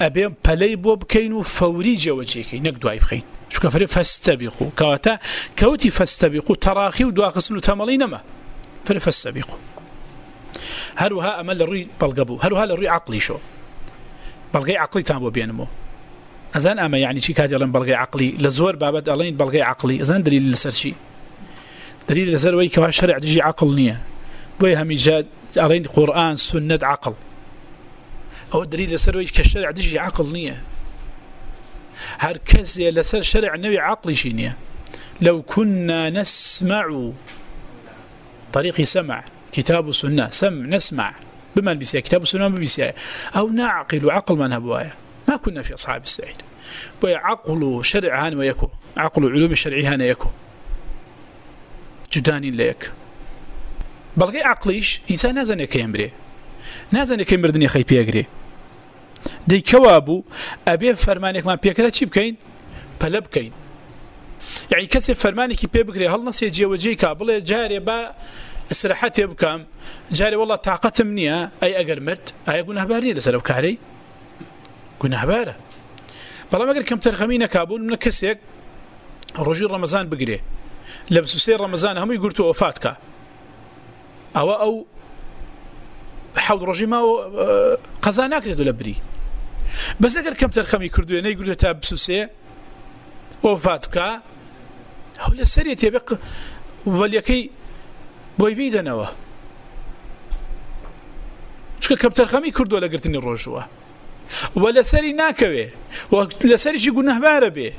ئەبێ پەلەی بۆ بکەین و فەوری جێوەجێکەی نەک دوای بخەین چکە فەرێ فەستەبیق و کەواتە کەوتی فەستەبیق و تەراخی و دواخستن و تەمەڵی نەما. فەرێ فەستەبیق و هەروها ئەمە لە ڕووی بەڵگە بوو. هەروها لە ڕووی عقلی شۆ. بەڵگەی عقلیتان بۆ بێنمەوە. ئەزان ئەمە یعنی چی کات دەڵێن بەڵگەی عقلی؟ لە زۆر بابەت ئەڵین بەڵگەی عقلی. ئەزان دلیل لەسەر چی؟ دلیل لەسەر کەوا شەرع دژی عقل نییە. بۆی هەمیجا ئەڵین قورآن، سنت، عقل. ئەو دلیل لەسەر وەی کە شەرع دژی عقل نییە. هەر کەسێ لەسەر شەرع نەوی عقلیشی نییە لو كنا نسمع. طريق سمع. كتاب سنة سمع نسمع. بمن بيسيا كتاب سنة بيسيا أو نعقل عقل من هبوايا ما كنا في أصحاب السعيد ويعقل شرع هان ويكو عقل علوم الشرعي هان يكو جداني ليك بلغي عقليش إنسان نازن يكيمري نازن يكيمردني خي بيقري دي كوابو أبي فرمانك ما بيقرا چي بكين بلا بكين يعني كسي فرمانك بيقري هل نسي جيوجيكا بلا جاري با استراحتي بكام جاري والله طاقت منيا أي أقر مرت أي أقول نهبارني لسلو كاري قلنا هبارة بلا ما قل كم ترخمين كابول من كسيك رجل رمضان بقري لبسو سير رمضان هم يقولتوا وفاتك أو أو حول رجل قزاناك لدو لبري بس أقل كم ترخمي كردو يعني يقولوا تابسو سير وفاتك هو لسرية يبقى وليكي بۆی بیدەنەوە. چکە کەپتەرخەمی کردو لە گرتنی ڕۆژوە. و لەسەری ناکەوێ لەسەریشی گونەهبارە بێ.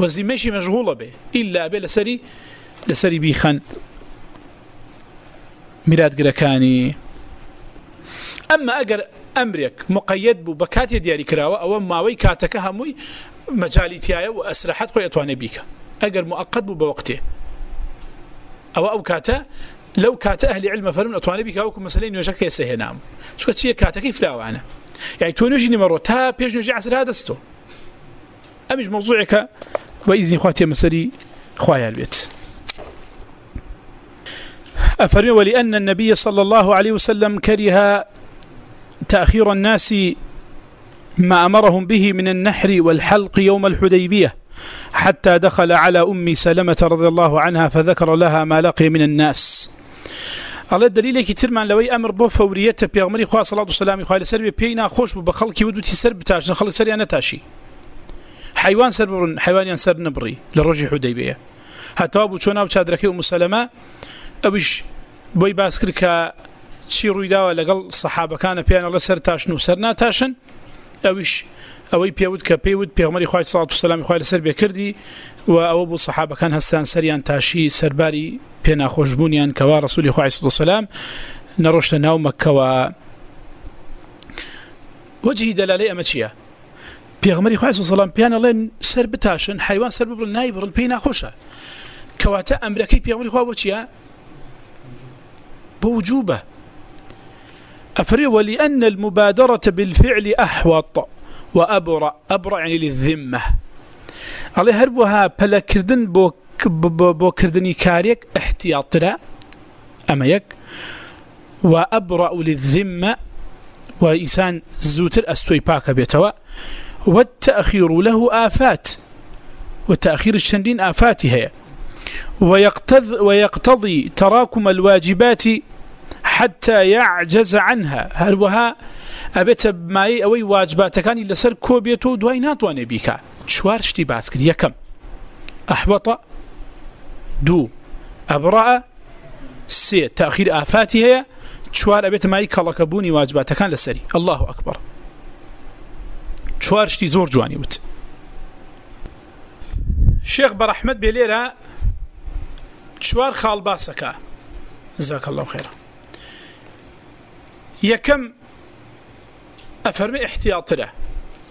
وەزیمەشی مەژغوڵە بێ. ئللا بێ لەسەری لەسەری بیخەن. میراتگرەکانی. ئەمما ئەگەر ئەمرێک مقید بوو بە کاتێ دیاری کراوە، ئەوە ماوەی کاتەکە هەمووی مەجاالیتیایە و ئەسرحەت خۆی ئەتوانێ بیکە. ئەگەر مؤقت بوو بە وەقتێ او او كاتا لو كاتا اهل علم فرم اتواني بك او مسالين نوجك يسهنام شو تشي كاتا كيف لا وانا يعني تا بيج نجي عسر هذا استو امج موضوعك واذن اخواتي مسالي خوايا البيت افرمي ولان النبي صلى الله عليه وسلم كره تاخير الناس ما امرهم به من النحر والحلق يوم الحديبيه حتى دخل على أم سلمة رضي الله عنها فذكر لها ما لقي من الناس. الله الدليل كتير من لوي أمر بو فوريته بيغمري خواه صلاة والسلام يخواه لسر بينا خوش بخلقي ودوتي سر بتاش نخلق سر يعني تاشي حيوان سر برن، حيوان ينسر نبري للرجي حديبية. حتى أبو چونا وچادركي أم سلمة أبش بوي باسكر كا چی چي رويداوة لقل صحابة كان بيانا لسر تاشنو سرنا تاشن أبش ئەوەی پێوت کە پێوت پێغمەری خخوای ساڵات و سلامی خخوای لەسەر بێ کردی و ئەوە بوو سەحابەکان هەستان سەریان تاشی سەرباری پێناخۆشببوونیان کەوا ڕسوولی خخوای سلام نەڕۆشتە ناو مەکەوە وەجهی دەلالی ئەمە چییە؟ پێغمەری خخوای سلام پیان ئەڵێن سەر بتاشن، حیوان سەر ببرن، نای بڕن، پێی ناخۆشە کەواتە ئەمرەکەی پێغمەری خوا بۆ چییە؟ بۆ وجوبە أفري ولأن المبادرة بالفعل أحوط وأبرأ، أبرأ يعني للذمة. علي هربوها بلا كردن بو بو كردني كاريك احتياطرا أما يك. وأبرأ للذمة، وإنسان زوتر أستوي باكا بيتوا. والتأخير له آفات. والتأخير الشندين آفاتها ويقتض ويقتضي تراكم الواجبات حتى يعجز عنها. هل وها؟ ئەبێتە مای ئەوەی واجباتەکانی لەسەر کۆبێت و دوای ناتوانێ بیکە چوار شتی باس کرد یەکەم ئەحوەتە دوو ئەبڕە سێ تاخیر ئافاتی هەیە چوار ئەبێت مای کەڵەکە بوونی الله ئەکبەر چوار شتی زۆر جوانی وت. شێخ بەڕەحمەت بێ لێرە چوار خاڵ باسەکە زاک الله خێرە یەکەم أفرمي احتياط له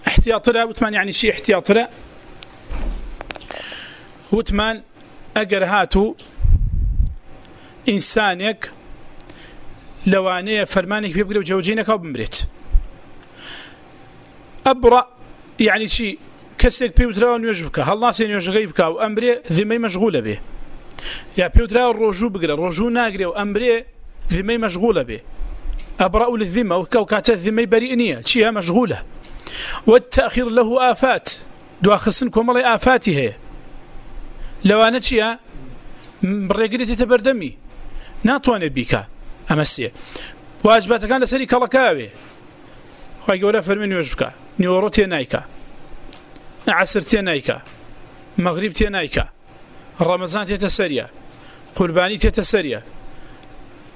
احتياط له وثمان يعني شيء احتياط له وثمان أقر هاتو إنسانك لوانية فرمانك في بقلب جوجينك أو بمريت. أبرأ يعني شيء كسيك بيوتراون يجبك هل ناسين يجغيبك أو أمري ذمي مشغولة به يا بيوتراون الرجو بقل الرجو ناقري أو أمري ذمي مشغولة به أبرأ للذمة وكوكات الذمة بريئنية، شيئا مشغولة. والتأخير له آفات. دو أخصنكم الله آفاته. لو أنا شيئا بريقلتي تبردمي ناتواني بيكا. أمسي واجبات كان لسري كالكاوي خواهي قولا فرمين يوجبك نيوروتي نايكا. عسرتي نايكا. مغربتي نايكا. رمضان تيتسريا. قرباني تيتسريا.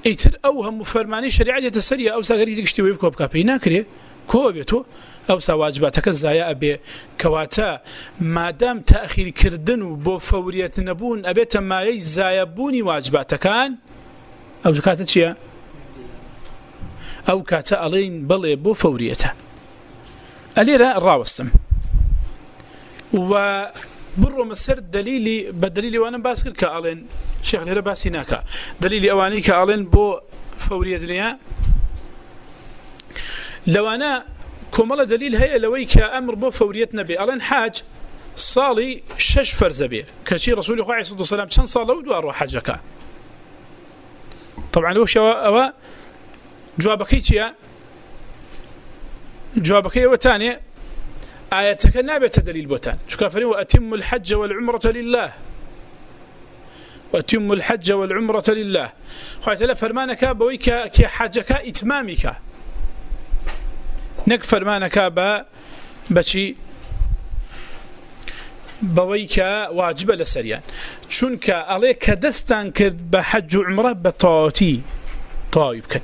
ئیتر ئەو هەموو فەرمانی شریعەتە سەریە ئەو ساگەری گشتی وی کۆ بکپی ناکرێ؟ کۆ بێتۆ ئەو ساواجباتەکە زایە ئەبێ کەواتە مادام تاخیرکردن و بۆ فەوریەت نەبوون، ئەبێتە مایەی زایەبوونی واجباتەکان؟ ئەو کاتە چییە؟ ئەو کاتە ئەڵین بڵێ بۆ فەوریەتە. ئەلێرە ڕاوەستم و بڕۆمە سەر دلیلی بە دلیلی وانم باس کرد کە ئەڵێن شێخ لێرە باسی ناکە دلیلی ئەوانەی کە ئاڵێن بۆ فەوریەتنیە لەوانە کۆمەڵە دلیل هەیە لەوەی کە ئەمر بۆ فەوریەت نەبێ ئەڵێن حاج ساڵی شش فەرزە بێ کەچی ڕسوولی خۆی سد وسلام چەند ساڵ لەو دووە حەجەکە طبعا لەو ئەوە جوابەکەی چییە جوابەکەی ئەوەتانێ آياتك نابت دليل بوتان شو كافرين وأتم الحج والعمرة لله. وأتم الحج والعمرة لله. خواهي تلا فرمانك بويك كي حاجك إتمامك. نك فرمانك با بشي بويك واجب لسريان. شنك عليك دستان كرد بحج وعمرة بطاوتي طايب كان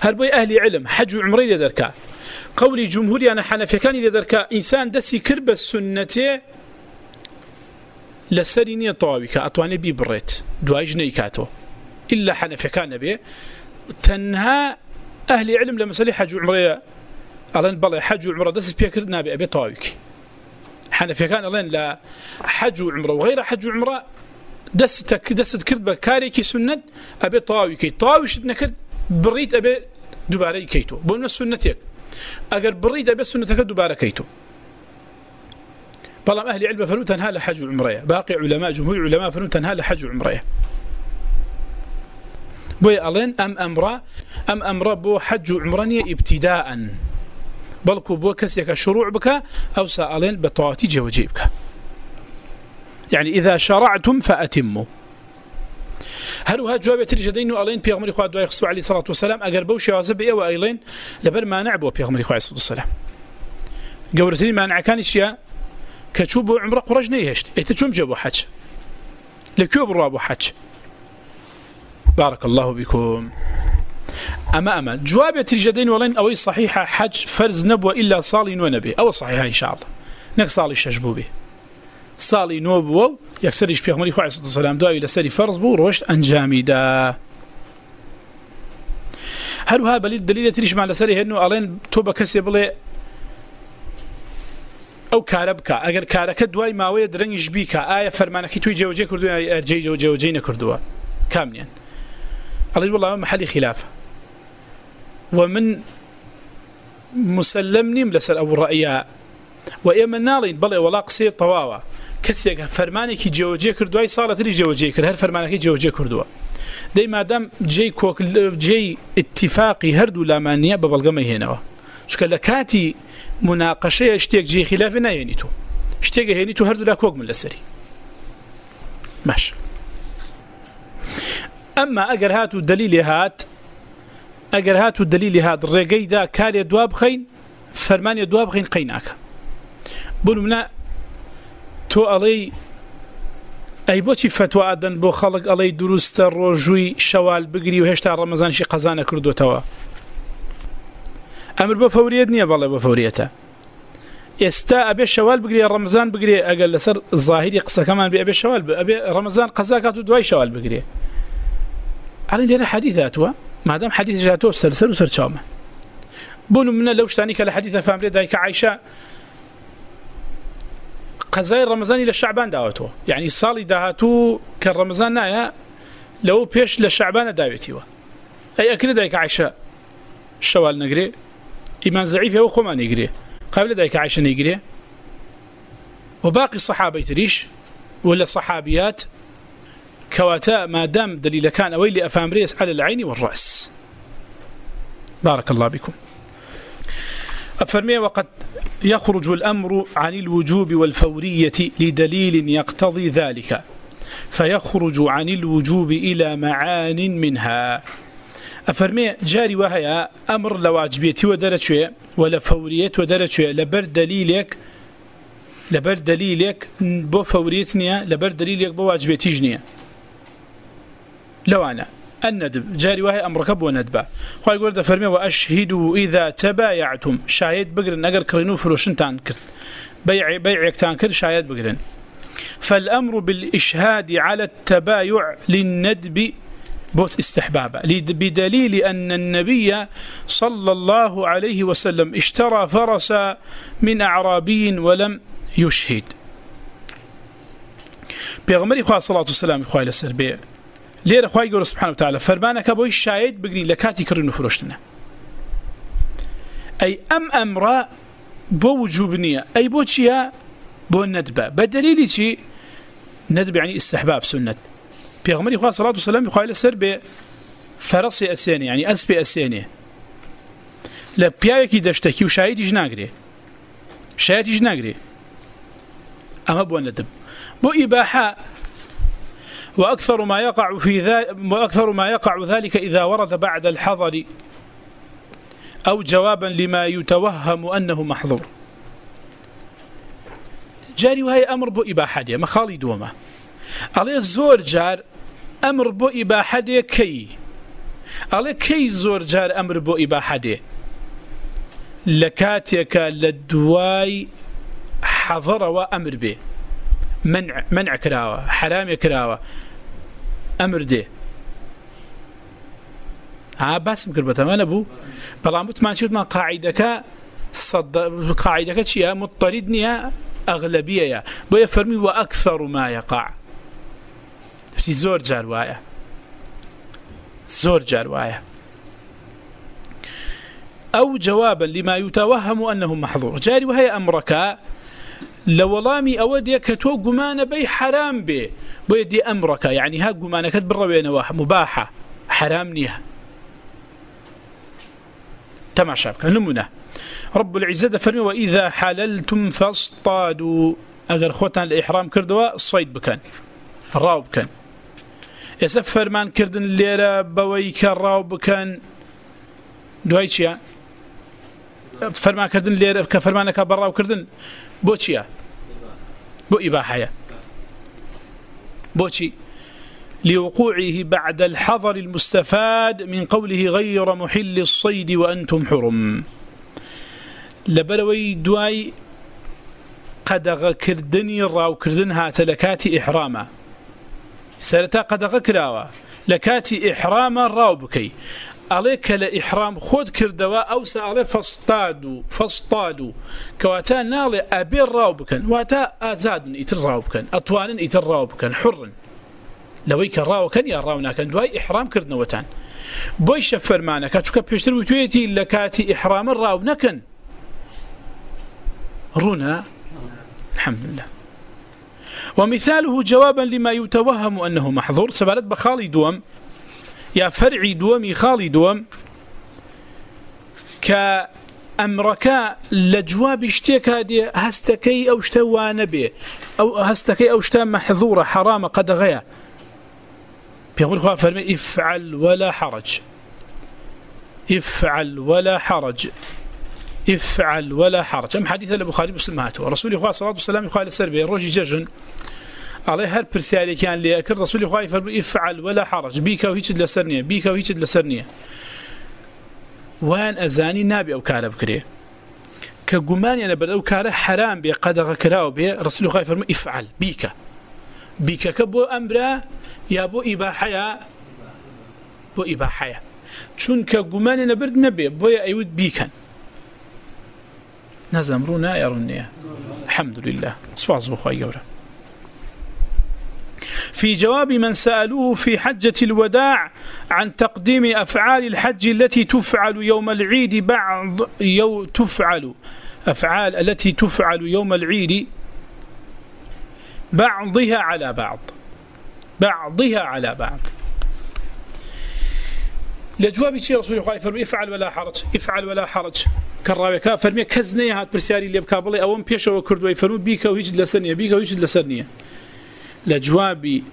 هل بوي أهلي علم حج وعمرة لدركا قولي جمهوري أنا حنفكان إذا ذلك إنسان دسي كرب السنة لسريني طوابك أطواني بي بريت دواج نيكاتو إلا حنفكان به تنهى أهل علم لما سلي حج عمرية ألين بلي حج عمرة دسي بيكر نابي أبي طوابك حنفكان ألين لا حج عمرة وغير حج عمرة دست دست كرب كاريكي سنة أبي طوابك طوابش نكد بريت أبي دوباره كيتو بون سنتك اگر بريد بس سنتك دوباره كيتو بلام اهل علم فنو تنها لحج وعمره باقي علماء، جمهور علماء فنو تنها لحج وعمره بوي الين ام امر ام امر بو حج وعمره ابتداء بلكو بو كسيك شروع بك او سالين بطواتي جوجيبك يعني یعنی اذا شرعتم فاتموا هل هو جواب ترجدين ألين بيغمر إخوة دعاء يخصوا عليه الصلاة والسلام أقر بوشي وزب إيه وأيلين لبر ما نعبوا بيغمر إخوة عليه الصلاة والسلام قورتني ما نعكان إشياء كتشوبوا عمر قرج نيهشت إتشوم جابوا حج لكيو برابوا حج بارك الله بكم أما أما جواب ترجدين ولين أوي صحيحة حج فرز نبوة إلا صالي ونبي أو صحيحة إن شاء الله نك صالي الشجبو به صالي نوبو يكسرش بيغمري خواه صلى الله عليه وسلم دعوه لسري فرض بو روشت أنجامي دا هل هذا بليل دليل تريش مع لسري هنو ألين توبا كسي بلي أو كاربكا أجر كاركا دواي ماوية درنج بيكا آية فرمانكي توي جوجي كردو أرجي جوجي وجينا كردوا كاملين ألين والله محلي خلافة ومن مسلم نيم لسر أبو الرأياء وإما نارين بلي ولا قصير طواوة کەسێک فەرمانێکی جێوەجێ کردوای ساڵەتری جێوەجێ کرد، هەر فەرمانەکەی جێوەجێ کردووە. دەی مادەم جێی کۆک جێی اتفاقی هەردوو لامانە بە بەڵگەمە هێنەوە. چکە لە کاتی مناقەشەیە شتێک جێ خلافی نایێنی تو شتێکە هێنی تو هەردوو لا کۆک من لەسەری. باش. ئەمما ئەگەر هات و دلیلی هات، ئەگەر هات و دلیلی هات ڕێگەیدا کارێ دوا بخەین فەرمانی دوا بخەین قەیناکە بۆ منە تو ئەڵێ ئەی بۆچی فتوادن بۆ خەڵک ئەڵەی دروستە ڕۆژووی شەوال بگری و هێشتا ڕەمەزانشی قەزانە کردوتەوە. ئەمر بە فەوریت نییە بەڵێ بە فەوریەتە. ئێستا ئەبێ شەوال بگرێ، ڕەمەزان بگرێ، ئەگەر لەسەر ظاهری قسەکەمان بێ، ئەبێ شەوال ئەبێ ڕەمەزان قەزاکات و دوای شەوال بگرێ. ئەڵی لێرە حەدیث هاتووە؟ مادام حەدیث هاتووە سەرسەر و سەرچاومە بۆ منە لەو شتانی کە لە حەدیثە فامرێ دایکە عیشە قزای رمضانی لە شعبان داوەتەوە یعنی ساڵی داهاتوو کە ڕەمەزان نایە لەو پێش لە شعبانە داوێتیوە. ئەی ئەکرێ دایکە عیشە شەوال نەگرێ، ئیمان زعیفەوە خۆمان نێگرێ قبل دایکە عیشە نەیگرێ و باقی صحابەی تریش و لە صحابیات کەواتە مادام دلیلەکان ئەوەی لە ئەفامرێس على العینی والڕأس بارك الله بكم أفرمي وقد يخرج الأمر عن الوجوب والفورية لدليل يقتضي ذلك فيخرج عن الوجوب إلى معان منها أفرمي جاري وهي أمر لواجبيتي ودرتشوية ولا فورية ودرتشوية لبر دليلك لبر دليلك بو فوريتنيا لبر دليلك بو واجبيتي جنيا لو أنا الندب جاري وهي أمرك بو ندبا خواه يقول ده فرمي وأشهدوا إذا تبايعتم. شاهد بقرن أقر كرينو فروشن تانكر بيع بيعك تانكر شاهد بقرن. فالأمر بالإشهاد على التبايع للندب بوت استحبابا بدليل أن النبي صلى الله عليه وسلم اشترى فرسا من أعرابي ولم يشهد. بيغمري خواه صلى الله عليه وسلم خواه لسربيه لێرە خی گەورە سبحانه وتعالى فەرمانەکە بۆی شاید بگری لە کاتی کردن و فرۆشتنە. ئەی ئەم ئەمڕە بۆ وجوب نییە. ئەی بۆ چییە؟ بۆ نەدبە بە دلیلی چی؟ ندب يعني یعنی استحباب سنة بيغمري خواه صلاة والسلام يخواه لسر بي فرصي أسيني يعني یعنی أسبي أسيني لبيايكي دشتكي وشاهد يجناقري شاهد يجناقري أما بو ندب بو إباحة وأكثر ما يقع في ذلك وأكثر ما يقع ذلك إذا ورد بعد الحضر أو جوابا لما يتوهم أنه محظور. جاري وهي أمر بو إباحة دي مخالي دوما. عليه الزور جار أمر بو إباحة كي؟ عليه كي زور جار أمر بو إباحة لكاتيك للدواي حضر وأمر به. منع منع كراوه حرام كراوه امر دي ها بس مكر بتمانه بو؟ بلا مت ما شفت ما قاعدك صد قاعدك شيء مضطردني اغلبيه بو يفرمي واكثر ما يقع في زور جاروايه زور جاروايه او جوابا لما يتوهم انه محظور. جاري وهي امرك لولامي أودي كتو قمان بي حرام بي بيدي أمرك يعني ها قمان كت بالروين مباحة حرام نيها تماشى نمنا رب العزة فرمي وإذا حللتم فاصطادوا أقر خوتان الإحرام كردوا الصيد بكان الراو بكان يسفر من كردن الليلة بويك الراو بكان دوائي فرمان كردن الليلة كفرمانك براو كردن بوچیا بو اباحه بوچی لوقوعه بعد الحظر المستفاد من قوله غير محل الصيد وانتم حرم. لبروي دواي قدغ كردني راو كردنها تلكاتي احراما سرتا قدغ كراوا لكاتي احراما راو بكي عليك لإحرام خود كردوا أو سألي فاصطادوا فاصطادوا كواتا نالي أبي الراوبكن واتا آزاد إيتر راوبكن أطوان إيتر راوبكن حر لويك الراوكن يا راونا كان دواي إحرام كردنا وتان بوي شفر معنا كاتشوكا بيشتر وتويتي لكاتي إحرام الراونكن رونا الحمد لله ومثاله جوابا لما يتوهم أنه محظور سبالت بخالي دوم يا فرعي دومي، خالي دوم كأمركا لجواب اشتكى دي هستكي أو شتوى نبي أو هستكي أو شتى محظورة، حرام قد غيا. بيقول خواه فرمي، افعل ولا حرج. افعل ولا حرج. افعل ولا حرج. ام حديث البخاري مسلم هاتوا. رسول الله صلى الله عليه وسلم قال السربي روجي جرجن عليه هر برسالي كان لي كر رسول الله فرمي افعل ولا حرج. بيك وهيك لسرنيه بيك وهيك لسرنيه وان ازاني نابي او كاره بكري كغمان انا بدو كاره حرام بي قدغ كراو بي رسول الله فرمي افعل. بيك بيك كبو امره يا بو اباحه بو اباحه چون كغمان انا برد نبي بو ايود بيكن نزمرونا يرونيه الحمد لله سبحان الله خيره في جواب من سألوه في حجة الوداع عن تقديم أفعال الحج التي تفعل يوم العيد بعض يو تفعل أفعال التي تفعل يوم العيد بعضها على بعض. بعضها على بعض. لجوابي شي رسول الله فرمي افعل ولا حرج، افعل ولا حرج. كراوي كا فرمي كزني هات برسياري اللي بكابلي او ام بيشو كردوي فرمي بيكا ويجد لسنيه بيكا ويجد لسنيه لە لجوابي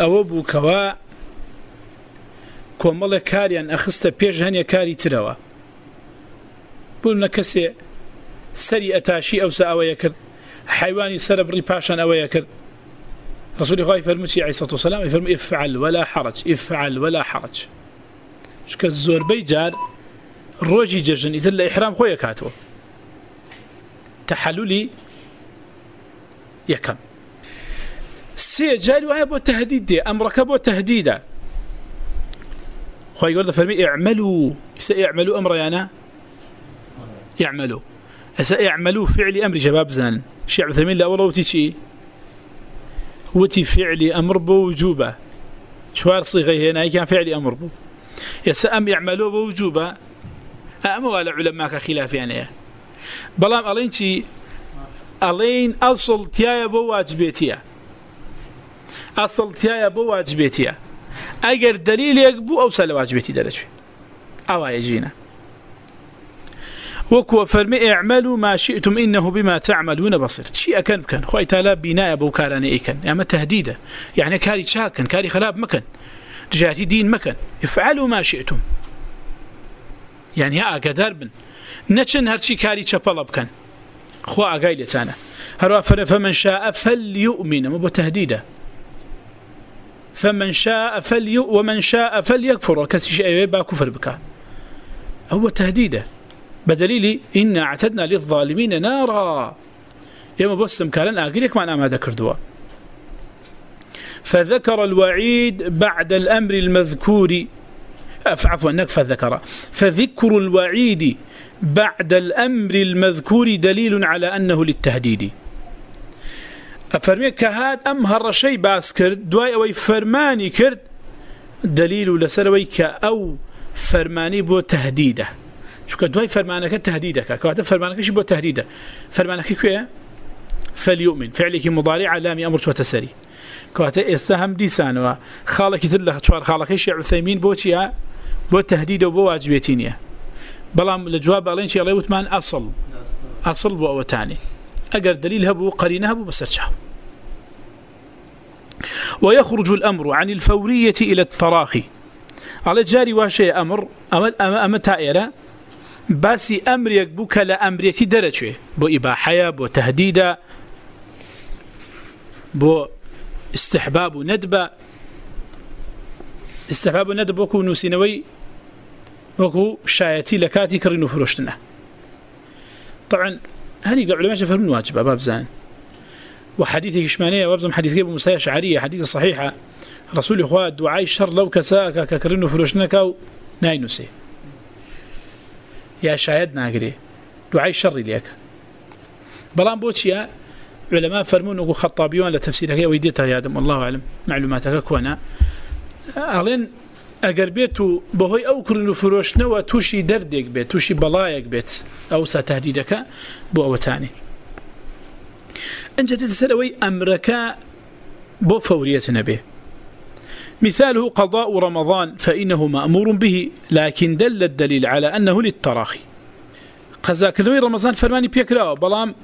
او ابو كوا كومل كاريان اخست بيج هنيا كاري تروا بقولنا كسي سري اتاشي او ساوي يكر حيواني سرب ريباشان او يكر رسول الله فرمي عليه الصلاه والسلام فرمي افعل ولا حرج، افعل ولا حرج. شکە زۆربەی جار ڕۆژی جەژن ئیتر لە ئیحرام خۆی کاتەوە. تەحلولی یەکەم. سێ جاری وایە بۆ تهدید دێ ئەمڕەکە بۆ تهدیدە خۆی گەوردە فەرمی اعملوا. ئسا اعملوا ئەمڕیانە يعملوا ئەسا اعملوا. فعلی ئەمری شباب زان شیع عثەمین لە ئەوڵەوتی چی وتی فعلی ئەمر بۆ وجوبە چوار صیغەی هێنایکیان فعلی ئەمر بوو يسأم يعملوا بوجوبا أما ولا علماء خلافيان بلام، ألين شي؟ ألين أصل تيايا بواجبيتيا أصل تيايا بواجبيتيا أجر دليل يقبو أو سال واجبيتي درجة أو يجينا وكو فرمي اعملوا ما شئتم إنه بما تعملون بصير. شيء أكن بكن خوي تالا بناء أبو كاراني إيكن يعني تهديده يعني یعنی كاري شاكن كاري خلاب مكن جاتي دين مكان افعلوا ما شئتم. يعني ها قدر بن. نچن هرشي كاري چپل بكن خو اگاي لتانا هروا فمن شاء فليؤمن مو بتهديده فمن شاء فلي ومن شاء فليكفر. وكسي شيء با كفر بك. هو تهديده. بدليل إن اعتدنا للظالمين نارا. يوم بسم كارن اقلك معنا ما ذكر فذكر الوعيد بعد الأمر المذكور. عفوا، نكفى ذكر فذكر الوعيد بعد الأمر المذكور دليل على أنه للتهديد. أفرمي كهاد أمهر شيء باس كرد دواي أوي فرماني كرد دليل لسروي كأو فرماني بو تهديده شو كدواي فرمانك تهديدك كواتا فرمانك شي بو تهديده فرمانك كوية فليؤمن فعلك مضارع لامي أمر شو تسري كواتا ئێستا هەم دیسانەوە خاڵێکی تر لە چوار خاڵەکەی شێ عثەیمین بۆ چیە بۆ تهدید و بۆ واجبێتی نییە. بەڵام لە جواب بەڵێن چی وتمان ئەسڵ ئەسڵ بۆ ئەوەتانی ئەگەر ويخرج الأمر عن الفورية إلى التراخي. على جاري واشي أمر أما, أما, تائرة باسي أمر يكبوك لأمريتي درجة. بو إباحية بو تهديدة بو استحباب ندب استحباب ندب وكو نسينوي وكو شايتي لكاتي كرينو فروشتنا. طبعا هني العلماء شفر من واجب أباب زان وحديث كشمانية وابزم حديث كيب مسايا شعرية، حديث صحيحة. رسول إخوة دعاء الشر لو كساك كرينو فروشتنا كاو، ناي نسي. يا شاهد ناقري. دعاء الشر ليك بلان بوتشيا علماء فرمون وقو خطابيون لتفسير هي ويديتها يا دم الله أعلم. معلوماتك كونا أغلين أقر بيتو بهوي أو كرنو فروشنا وتوشي دردك بيت، توشي بلايك بيت. أو ستهديدك بو أو تاني. أنت تتسلوي أمرك بو فورية نبي. مثاله قضاء رمضان فإنه مأمور به، لكن دل الدليل على أنه للتراخي. قزاك لوي رمضان فرماني بيكراو بلام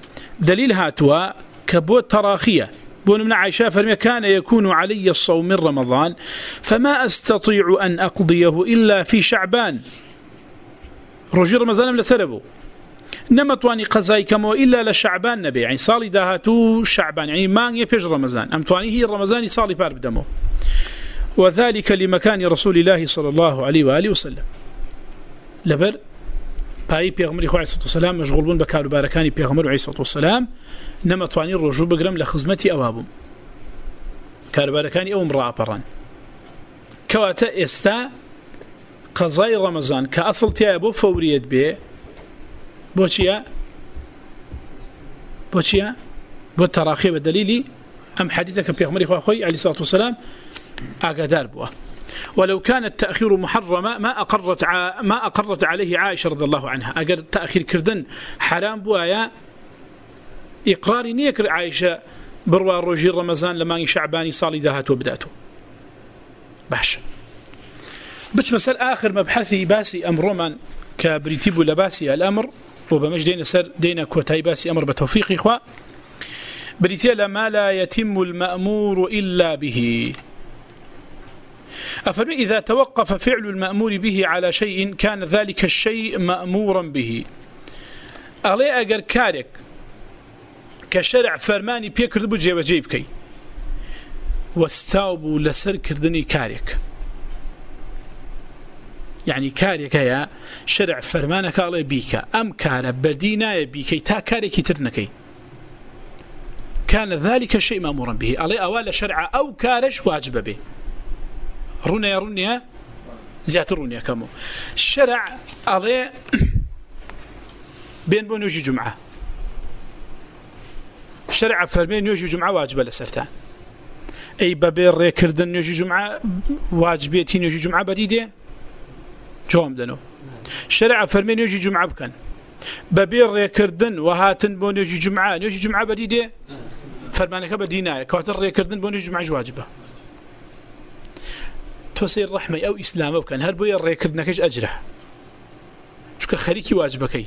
دليل هاتوا كبو تراخية بون من عائشة فرمي كان يكون علي الصوم من رمضان، فما أستطيع أن أقضيه إلا في شعبان. رجي رمضان لسربه نمطواني قزاي كمو إلا لشعبان نبي يعني صالي داهاتو شعبان. يعني ما يبيج رمضان أمتواني هي رمضان صالي بار بدمو وذلك لمكان رسول الله صلى الله عليه وآله وسلم. لبر باي بيغمري خو عيسى والسلام مشغول بون بكارو باركاني بيغمر عيسى والسلام نما تواني الرجوع بقرم لخزمتي أوابم كارباركاني أو مرابران كواتا استا قضاي رمضان كأصل تيابو فوريت بي بوشيا بوشيا بو التراخي بالدليل أم حديثك بيغمري خو أخوي عليه الصلاة والسلام أقدار بوه ولو كان التأخير محرما ما أقرت, ما أقرت عليه عائشة رضي الله عنها. أقر التأخير كردن حرام بوايا إقرار نيكر عائشة بروا الرجير رمضان لما شعباني صالي داهات وبداته باش. بچ مثل آخر مبحثي باسي أمر كبريتيب لباسي الأمر وبمش دينا سر دينا كوتاي باسي أمر بتوفيق إخوة بريتيا ما لا يتم المأمور إلا به. أفرمي إذا توقف فعل المأمور به على شيء كان ذلك الشيء مأمورا به. أغلي أقر كارك كشرع فرماني بيكرد بجيب جيبكي واستاوبوا لسر كردني كارك يعني كارك يا شرع فرمانك أغلي بيك أم كار بدينا بيكي تا كارك ترنكي كان ذلك الشيء مأمورا به أغلي أولا شرع أو كارش واجب به رونيا رونيا زيادة رونيا كمو الشرع أغلي بين بون يجي جمعة شرع فرمين يجي جمعة واجب لسرتان أي بابير ريكردن يجي جمعة واجبيتين يجي جمعة بديدة جوام دنو. شرع فرمين يجي جمعة بكن بابير ريكردن وهاتن بون يجي جمعة يجي جمعة بديدة فرمانك بدينا كواتر ريكردن بون يجي جمعة واجبة توسير رحمة أو إسلام بكن هل بوير ريكردنكش أجره شكا خريكي واجبكي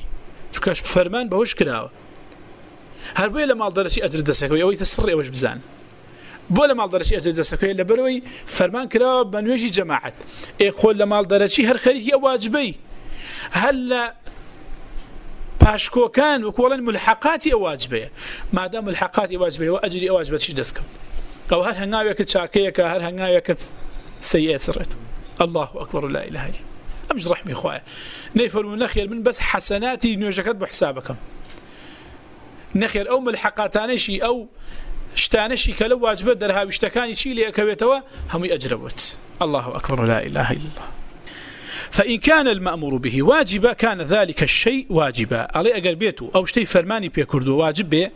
شكا فرمان بهوش كراوه هل بوي لما أضرشي أجر دسكوي أو يتسري أوش بزان بو لما أضرشي أجر دسكوي لبروي فرمان كراوه بنويجي جماعة يقول لما أضرشي هر خريكي أواجبي هل باشكو كان وكولا ملحقاتي أواجبي ما دام ملحقاتي أواجبي وأجري أواجبي شي دسكو أو هل هنغاوية كتشاكيك هل هنغاوية كت سيئة سرته الله أكبر، لا إله إلا أمش رحمي إخوائي نيفر من من بس حسناتي نوجكت بحسابكم نخير أو ملحقاتانشي أو شتانشي كلو واجبت درها واشتكاني شي لأكويتوا هم يأجربوت الله أكبر، لا إله إلا الله. فإن كان المأمور به واجبا، كان ذلك الشيء واجبا. علي أقل بيتو أو شتي فرماني بيكردو واجب بي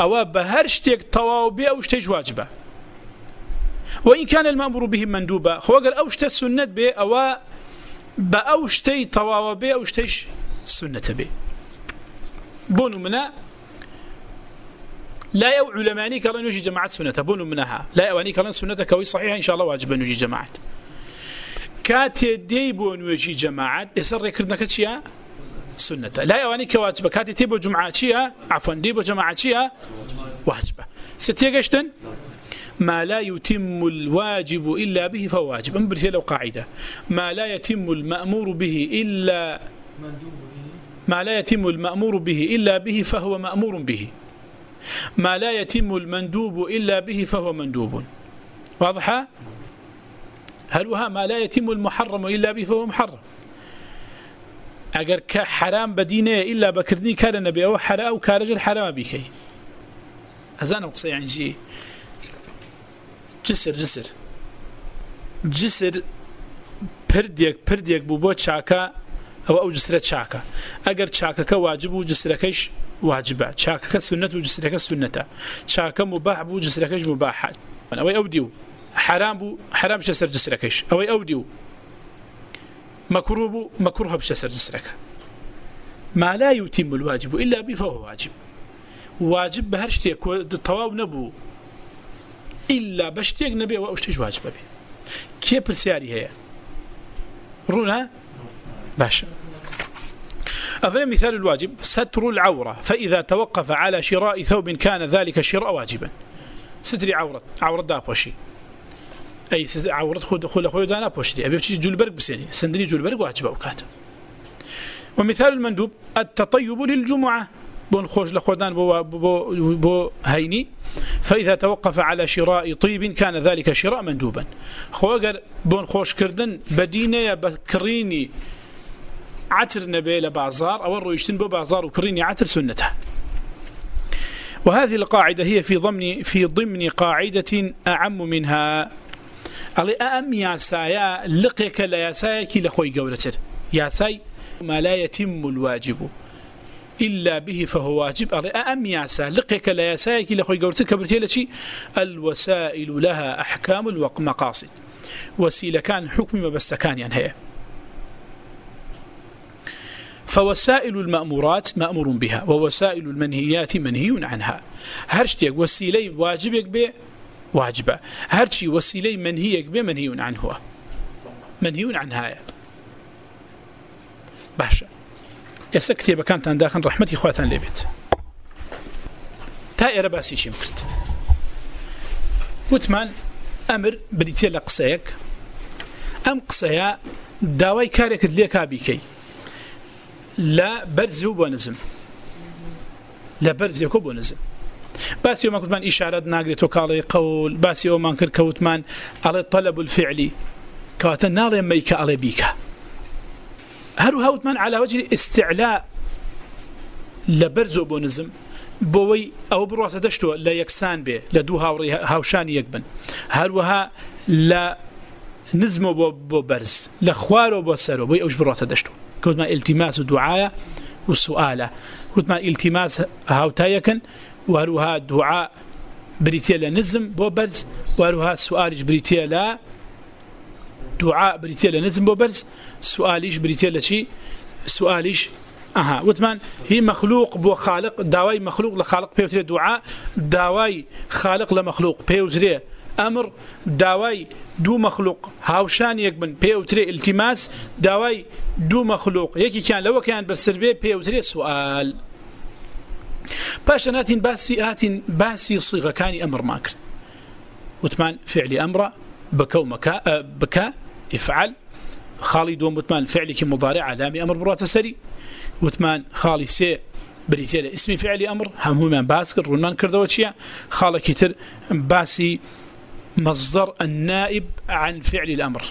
أو بهرشتك طواو بي أو شتيج واجبا وإن كان المأمور به مندوبا، خو أقل أو شتي سنة بي أو بأو شتي طواو بي أو شتيج سنة بي بونو منا لا يو علماني كلا نجي جماعة سنة بونو منها. لا يواني كلا سنة كوي صحيحة، إن شاء الله واجب نجي جماعة. كاتي دي بونو يجي جماعة، يسر يكردنا كتشيا؟ سنة. لا يواني كواجبة. كاتي تيبو جماعة تشيا عفوا ديبو جماعة تشيا واجبة. ستيا قشتن؟ ما لا يتم الواجب إلا به فهو واجب. أم برسالة قاعدة. ما لا يتم المأمور به إلا ما لا يتم المأمور به إلا به فهو مأمور به. ما لا يتم المندوب إلا به فهو مندوب. واضحة؟ هل وها ما لا يتم المحرم إلا به فهو محرم. أجر كحرام بدينه إلا بكردني كان النبي أو حرام أو كارج الحرام بكي أزانا مقصي عن یعنی جي جسر جسر. جسر پرديك پرديك بوبو چاكا أو أو جسرة شاكا أجر شاكا كواجب وجسرة كيش واجبة. شاكا كسنة وجسرة كسنة شاكا مباح بو جسرة كيش مباحة أو أوديو. حرام بو حرام شسر جسرة كيش أو أوديو. مكروه بو مكروه بشسر جسرة ما لا يتم الواجب إلا به فهو واجب. واجب بهرشتك طواب نبو. إلا بشتيك نبي وأشتج واجب به كيف السياري هي؟ رونا باشا. أفضل مثال الواجب؟ ستر العورة فإذا توقف على شراء ثوب كان ذلك الشراء واجبا. ستري عورة عورة دا بوشي. أي عورة خود خود خود دانا بوشي. أبي بشي جولبرق بسيني. سندني جول برق واجبة وكاتب ومثال المندوب التطيب للجمعة. بون خوش لخودان بو, بو, بو هيني. فإذا توقف على شراء طيب كان ذلك شراء مندوبا. خوغر بون خوش كردن بدينة بكريني عتر نبي لبازار أو الرويشتن ببازار وكريني عتر سنته. وهذه القاعدة هي في ضمن في ضمن قاعدة أعم منها. علي أم يا سايا، لقيك لا يا كي لخوي قولتر يا ساي، ما لا يتم الواجب إلا به فهو واجب. علي أم يا سايا لقيك لا يا كي لخوي قولتر كبرتي الوسائل لها أحكام ومقاصد وسيلة كان حكم ما بس كان يعني هي فوسائل المأمورات مأمور بها، ووسائل المنهيات منهي عنها. هرشتك وسيلي واجبك به واجبة هرشي وسيلي منهيك به منهي عنه منهي عنها. باشا ئێستا کتێبەکانتان داخن ڕحمەتی خواتان لێبێت. تا ئێرە باسیشیم کرد؟ وتمان ئەمر بریتە لە قسەیەک. ئەم قسەیە داوای کارێکت لێ کابیکەی لە بەرزی و بۆ نزم. لە بەرزیێکۆ بۆ نزم. باسی ئەومان کوتمان ئیشارەت ناگرێت تۆ کاڵی قەول، باسی ئەومان کرد کەوتمان ئەڵێ طلب الفعلی. کەواتە ناڵێ مەیکە ئەڵێ بیکە. على وجه استعلاء لبرزو بۆ نزم. بۆەوەی ئەو بڕاتە دەشتەوە لە یەکسان بێ لە دوو هاوڕی هاوشانی یەک بن. هەروەها لە نزمە بۆ بۆ بەرز لە خوارەوە بۆ سەرەوە بۆی ئەوش بڕاتە دەشتەوە کەوتمان ئیلتیماس و دوعاە وهروها دوعا بریتە لە نزم بۆ بەرز وهروها سوالیش بریتە لە دعاء بريتيا لنزم بوبرز، سؤاليش بريتيا لشي سؤاليش اها وثمان، هي مخلوق بو خالق، داواي مخلوق لخالق بيوتري دعاء، داواي خالق لمخلوق بيوتري امر داواي دو مخلوق. هاوشان يكبن بيوتري التماس، داواي دو مخلوق. يكي كان لو كان بالسربي بيوتري سؤال باشنات باسي آتين باسي صيغة كان أمر ماكر وثمان فعلي أمر بكو مكا بكا افعل خالي دوم وثمان فعلي كي مضارع علامي امر برات سري وثمان خالي سي بريتيل اسمي فعلي امر هم هما باسكر رنان كردوتشيا خالي كتر باسي مصدر النائب عن فعل الامر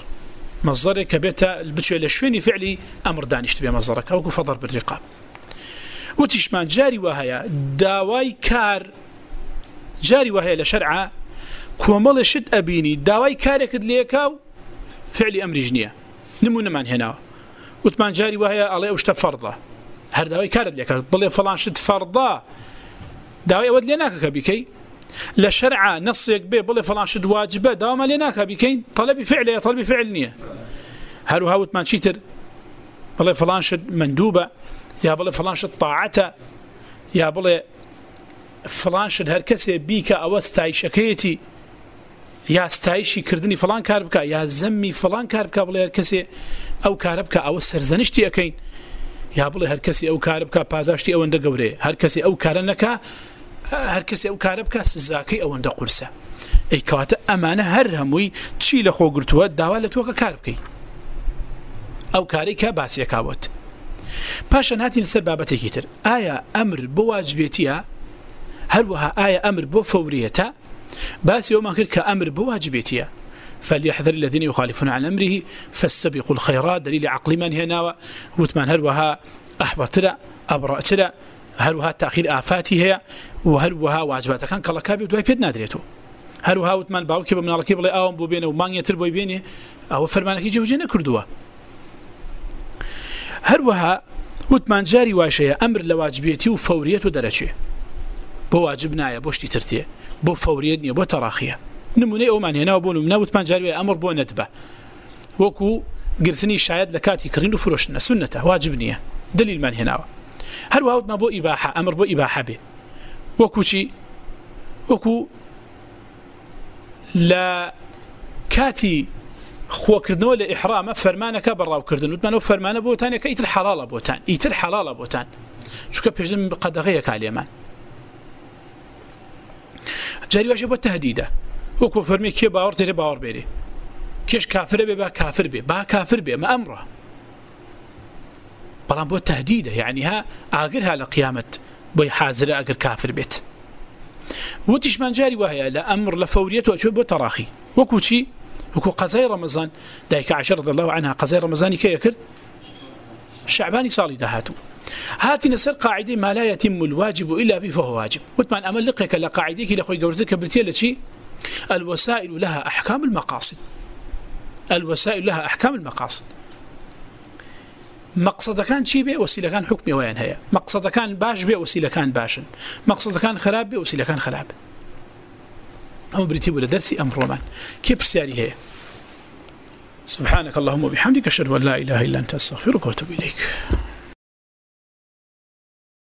مصدرك بيتا البتشو لشويني فعلي امر دانش تبي مصدرك. او فضر بالرقاب. وتشمان جاري وهيا داواي كار. جاري وهيا لشرعه كومل شد ابيني داواي كارك ليكاو فعل امر جنيه نمونه من هنا. وثمان جاري وهي عليه وشت فرضه. هر داواي كارد لك بل فلان شد فرضه. داواي اود ليناك بكي لا شرع نصيك به بل فلان شد واجبه داوم ليناك بكي طلب فعل يا فعل نيه هل هو وثمان شيتر بل فلان مندوبه يا بل فلان طاعته، يا بل فلان هر كسي بيك او استعيشكيتي یا ستایشی کردنی فلان کار بکە یا زەمی فلان کار بکە بڵێ هەر کەسێ ئەو کارە بکە ئەوە سەرزەنیشتی ئەەکەین یا بڵێ هەر کەسی ئەو کار بکە پاداشتی ئەوەندە گەورێ هەر کەسی ئەو کارە نەکە هەر کەسی ئەو کارە بکە، سزاکەی ئەوەندە قورسە ئەی کەواتە ئەمانە هەر هەمووی چی لە خۆگرتووە داوا لە تۆکە کار بکەیت ئەو کاری کە باسیەکاوت پاشە هاتین سەر بابەتێکی تر. ئایا ئەمر بۆ واجبێتیە؟ هەروەها ئایا ئەمر بۆ فەوریەتە؟ بس يوم أنكر كأمر بواجبيتيا فليحذر الذين يخالفون عن أمره فاستبقوا الخيرات، دليل عقل من هنا وثمان هلوها أحبطرا أبرأترا هلوها تأخير آفاتي هي وهلوها واجبات كان كلا كابي ودواي بيد نادريتو هلوها وثمان باوكي بمن الله كيبلي آوام بو بينه ومان يتر بو بينه أو فرمانك يجي وجينا كردوا هلوها وثمان جاري واشيا أمر لواجبيتي وفوريت ودرجه بواجبنايا بوشتي ترتيه بو فوريت نيه بو تراخيه نمونه او معنی نه بو نمونه وثمان جاري امر بو ندبه وكو قرثني شاهد لكاتي كرين فروشنا سنته واجبنيه دليل من هنا هل هو ما بو اباحه امر بو اباحه به وكو شي وكو لا كاتي خو كردنو لاحرام فرمانه كبر او كردن وثمان فرمانه بو ثاني كيت الحلال بو ثاني يت الحلال بو ثاني شو كبجن بقدغيه كاليمان جاري واجب التهديده وكو فرمي كي باور تري باور بيري كيش كافر بي با كافر بي با كافر بي ما امره بلان بو تهديده يعني یعنی ها اقرها لقيامه بو حاضر اقر كافر بيت وتش من جاري وهي لا امر لفوريته وشو بو تراخي وكو شي وكو قزي رمضان دايك عشر رضي الله عنها قزي رمضان كي يكرد شعباني صالي دهاتو هاتي نسر قاعدة ما لا يتم الواجب إلا به فهو واجب. وثمان أمل لقيك لقاعدك لأخوي قولتك بلتية لشي الوسائل لها أحكام المقاصد. الوسائل لها أحكام المقاصد. مقصدەکان چی بێ؟ بي حکمیەوەیان هەیە. حكمي باش بێ وسيلة باشن. باشا خراپ بێ خراب. خراپ ئەو بریتی بوو لە دەرسی ولا درسي أمر رومان كيف سبحانك اللهم وبحمدك اشهد ان لا اله الا انت استغفرك واتوب اليك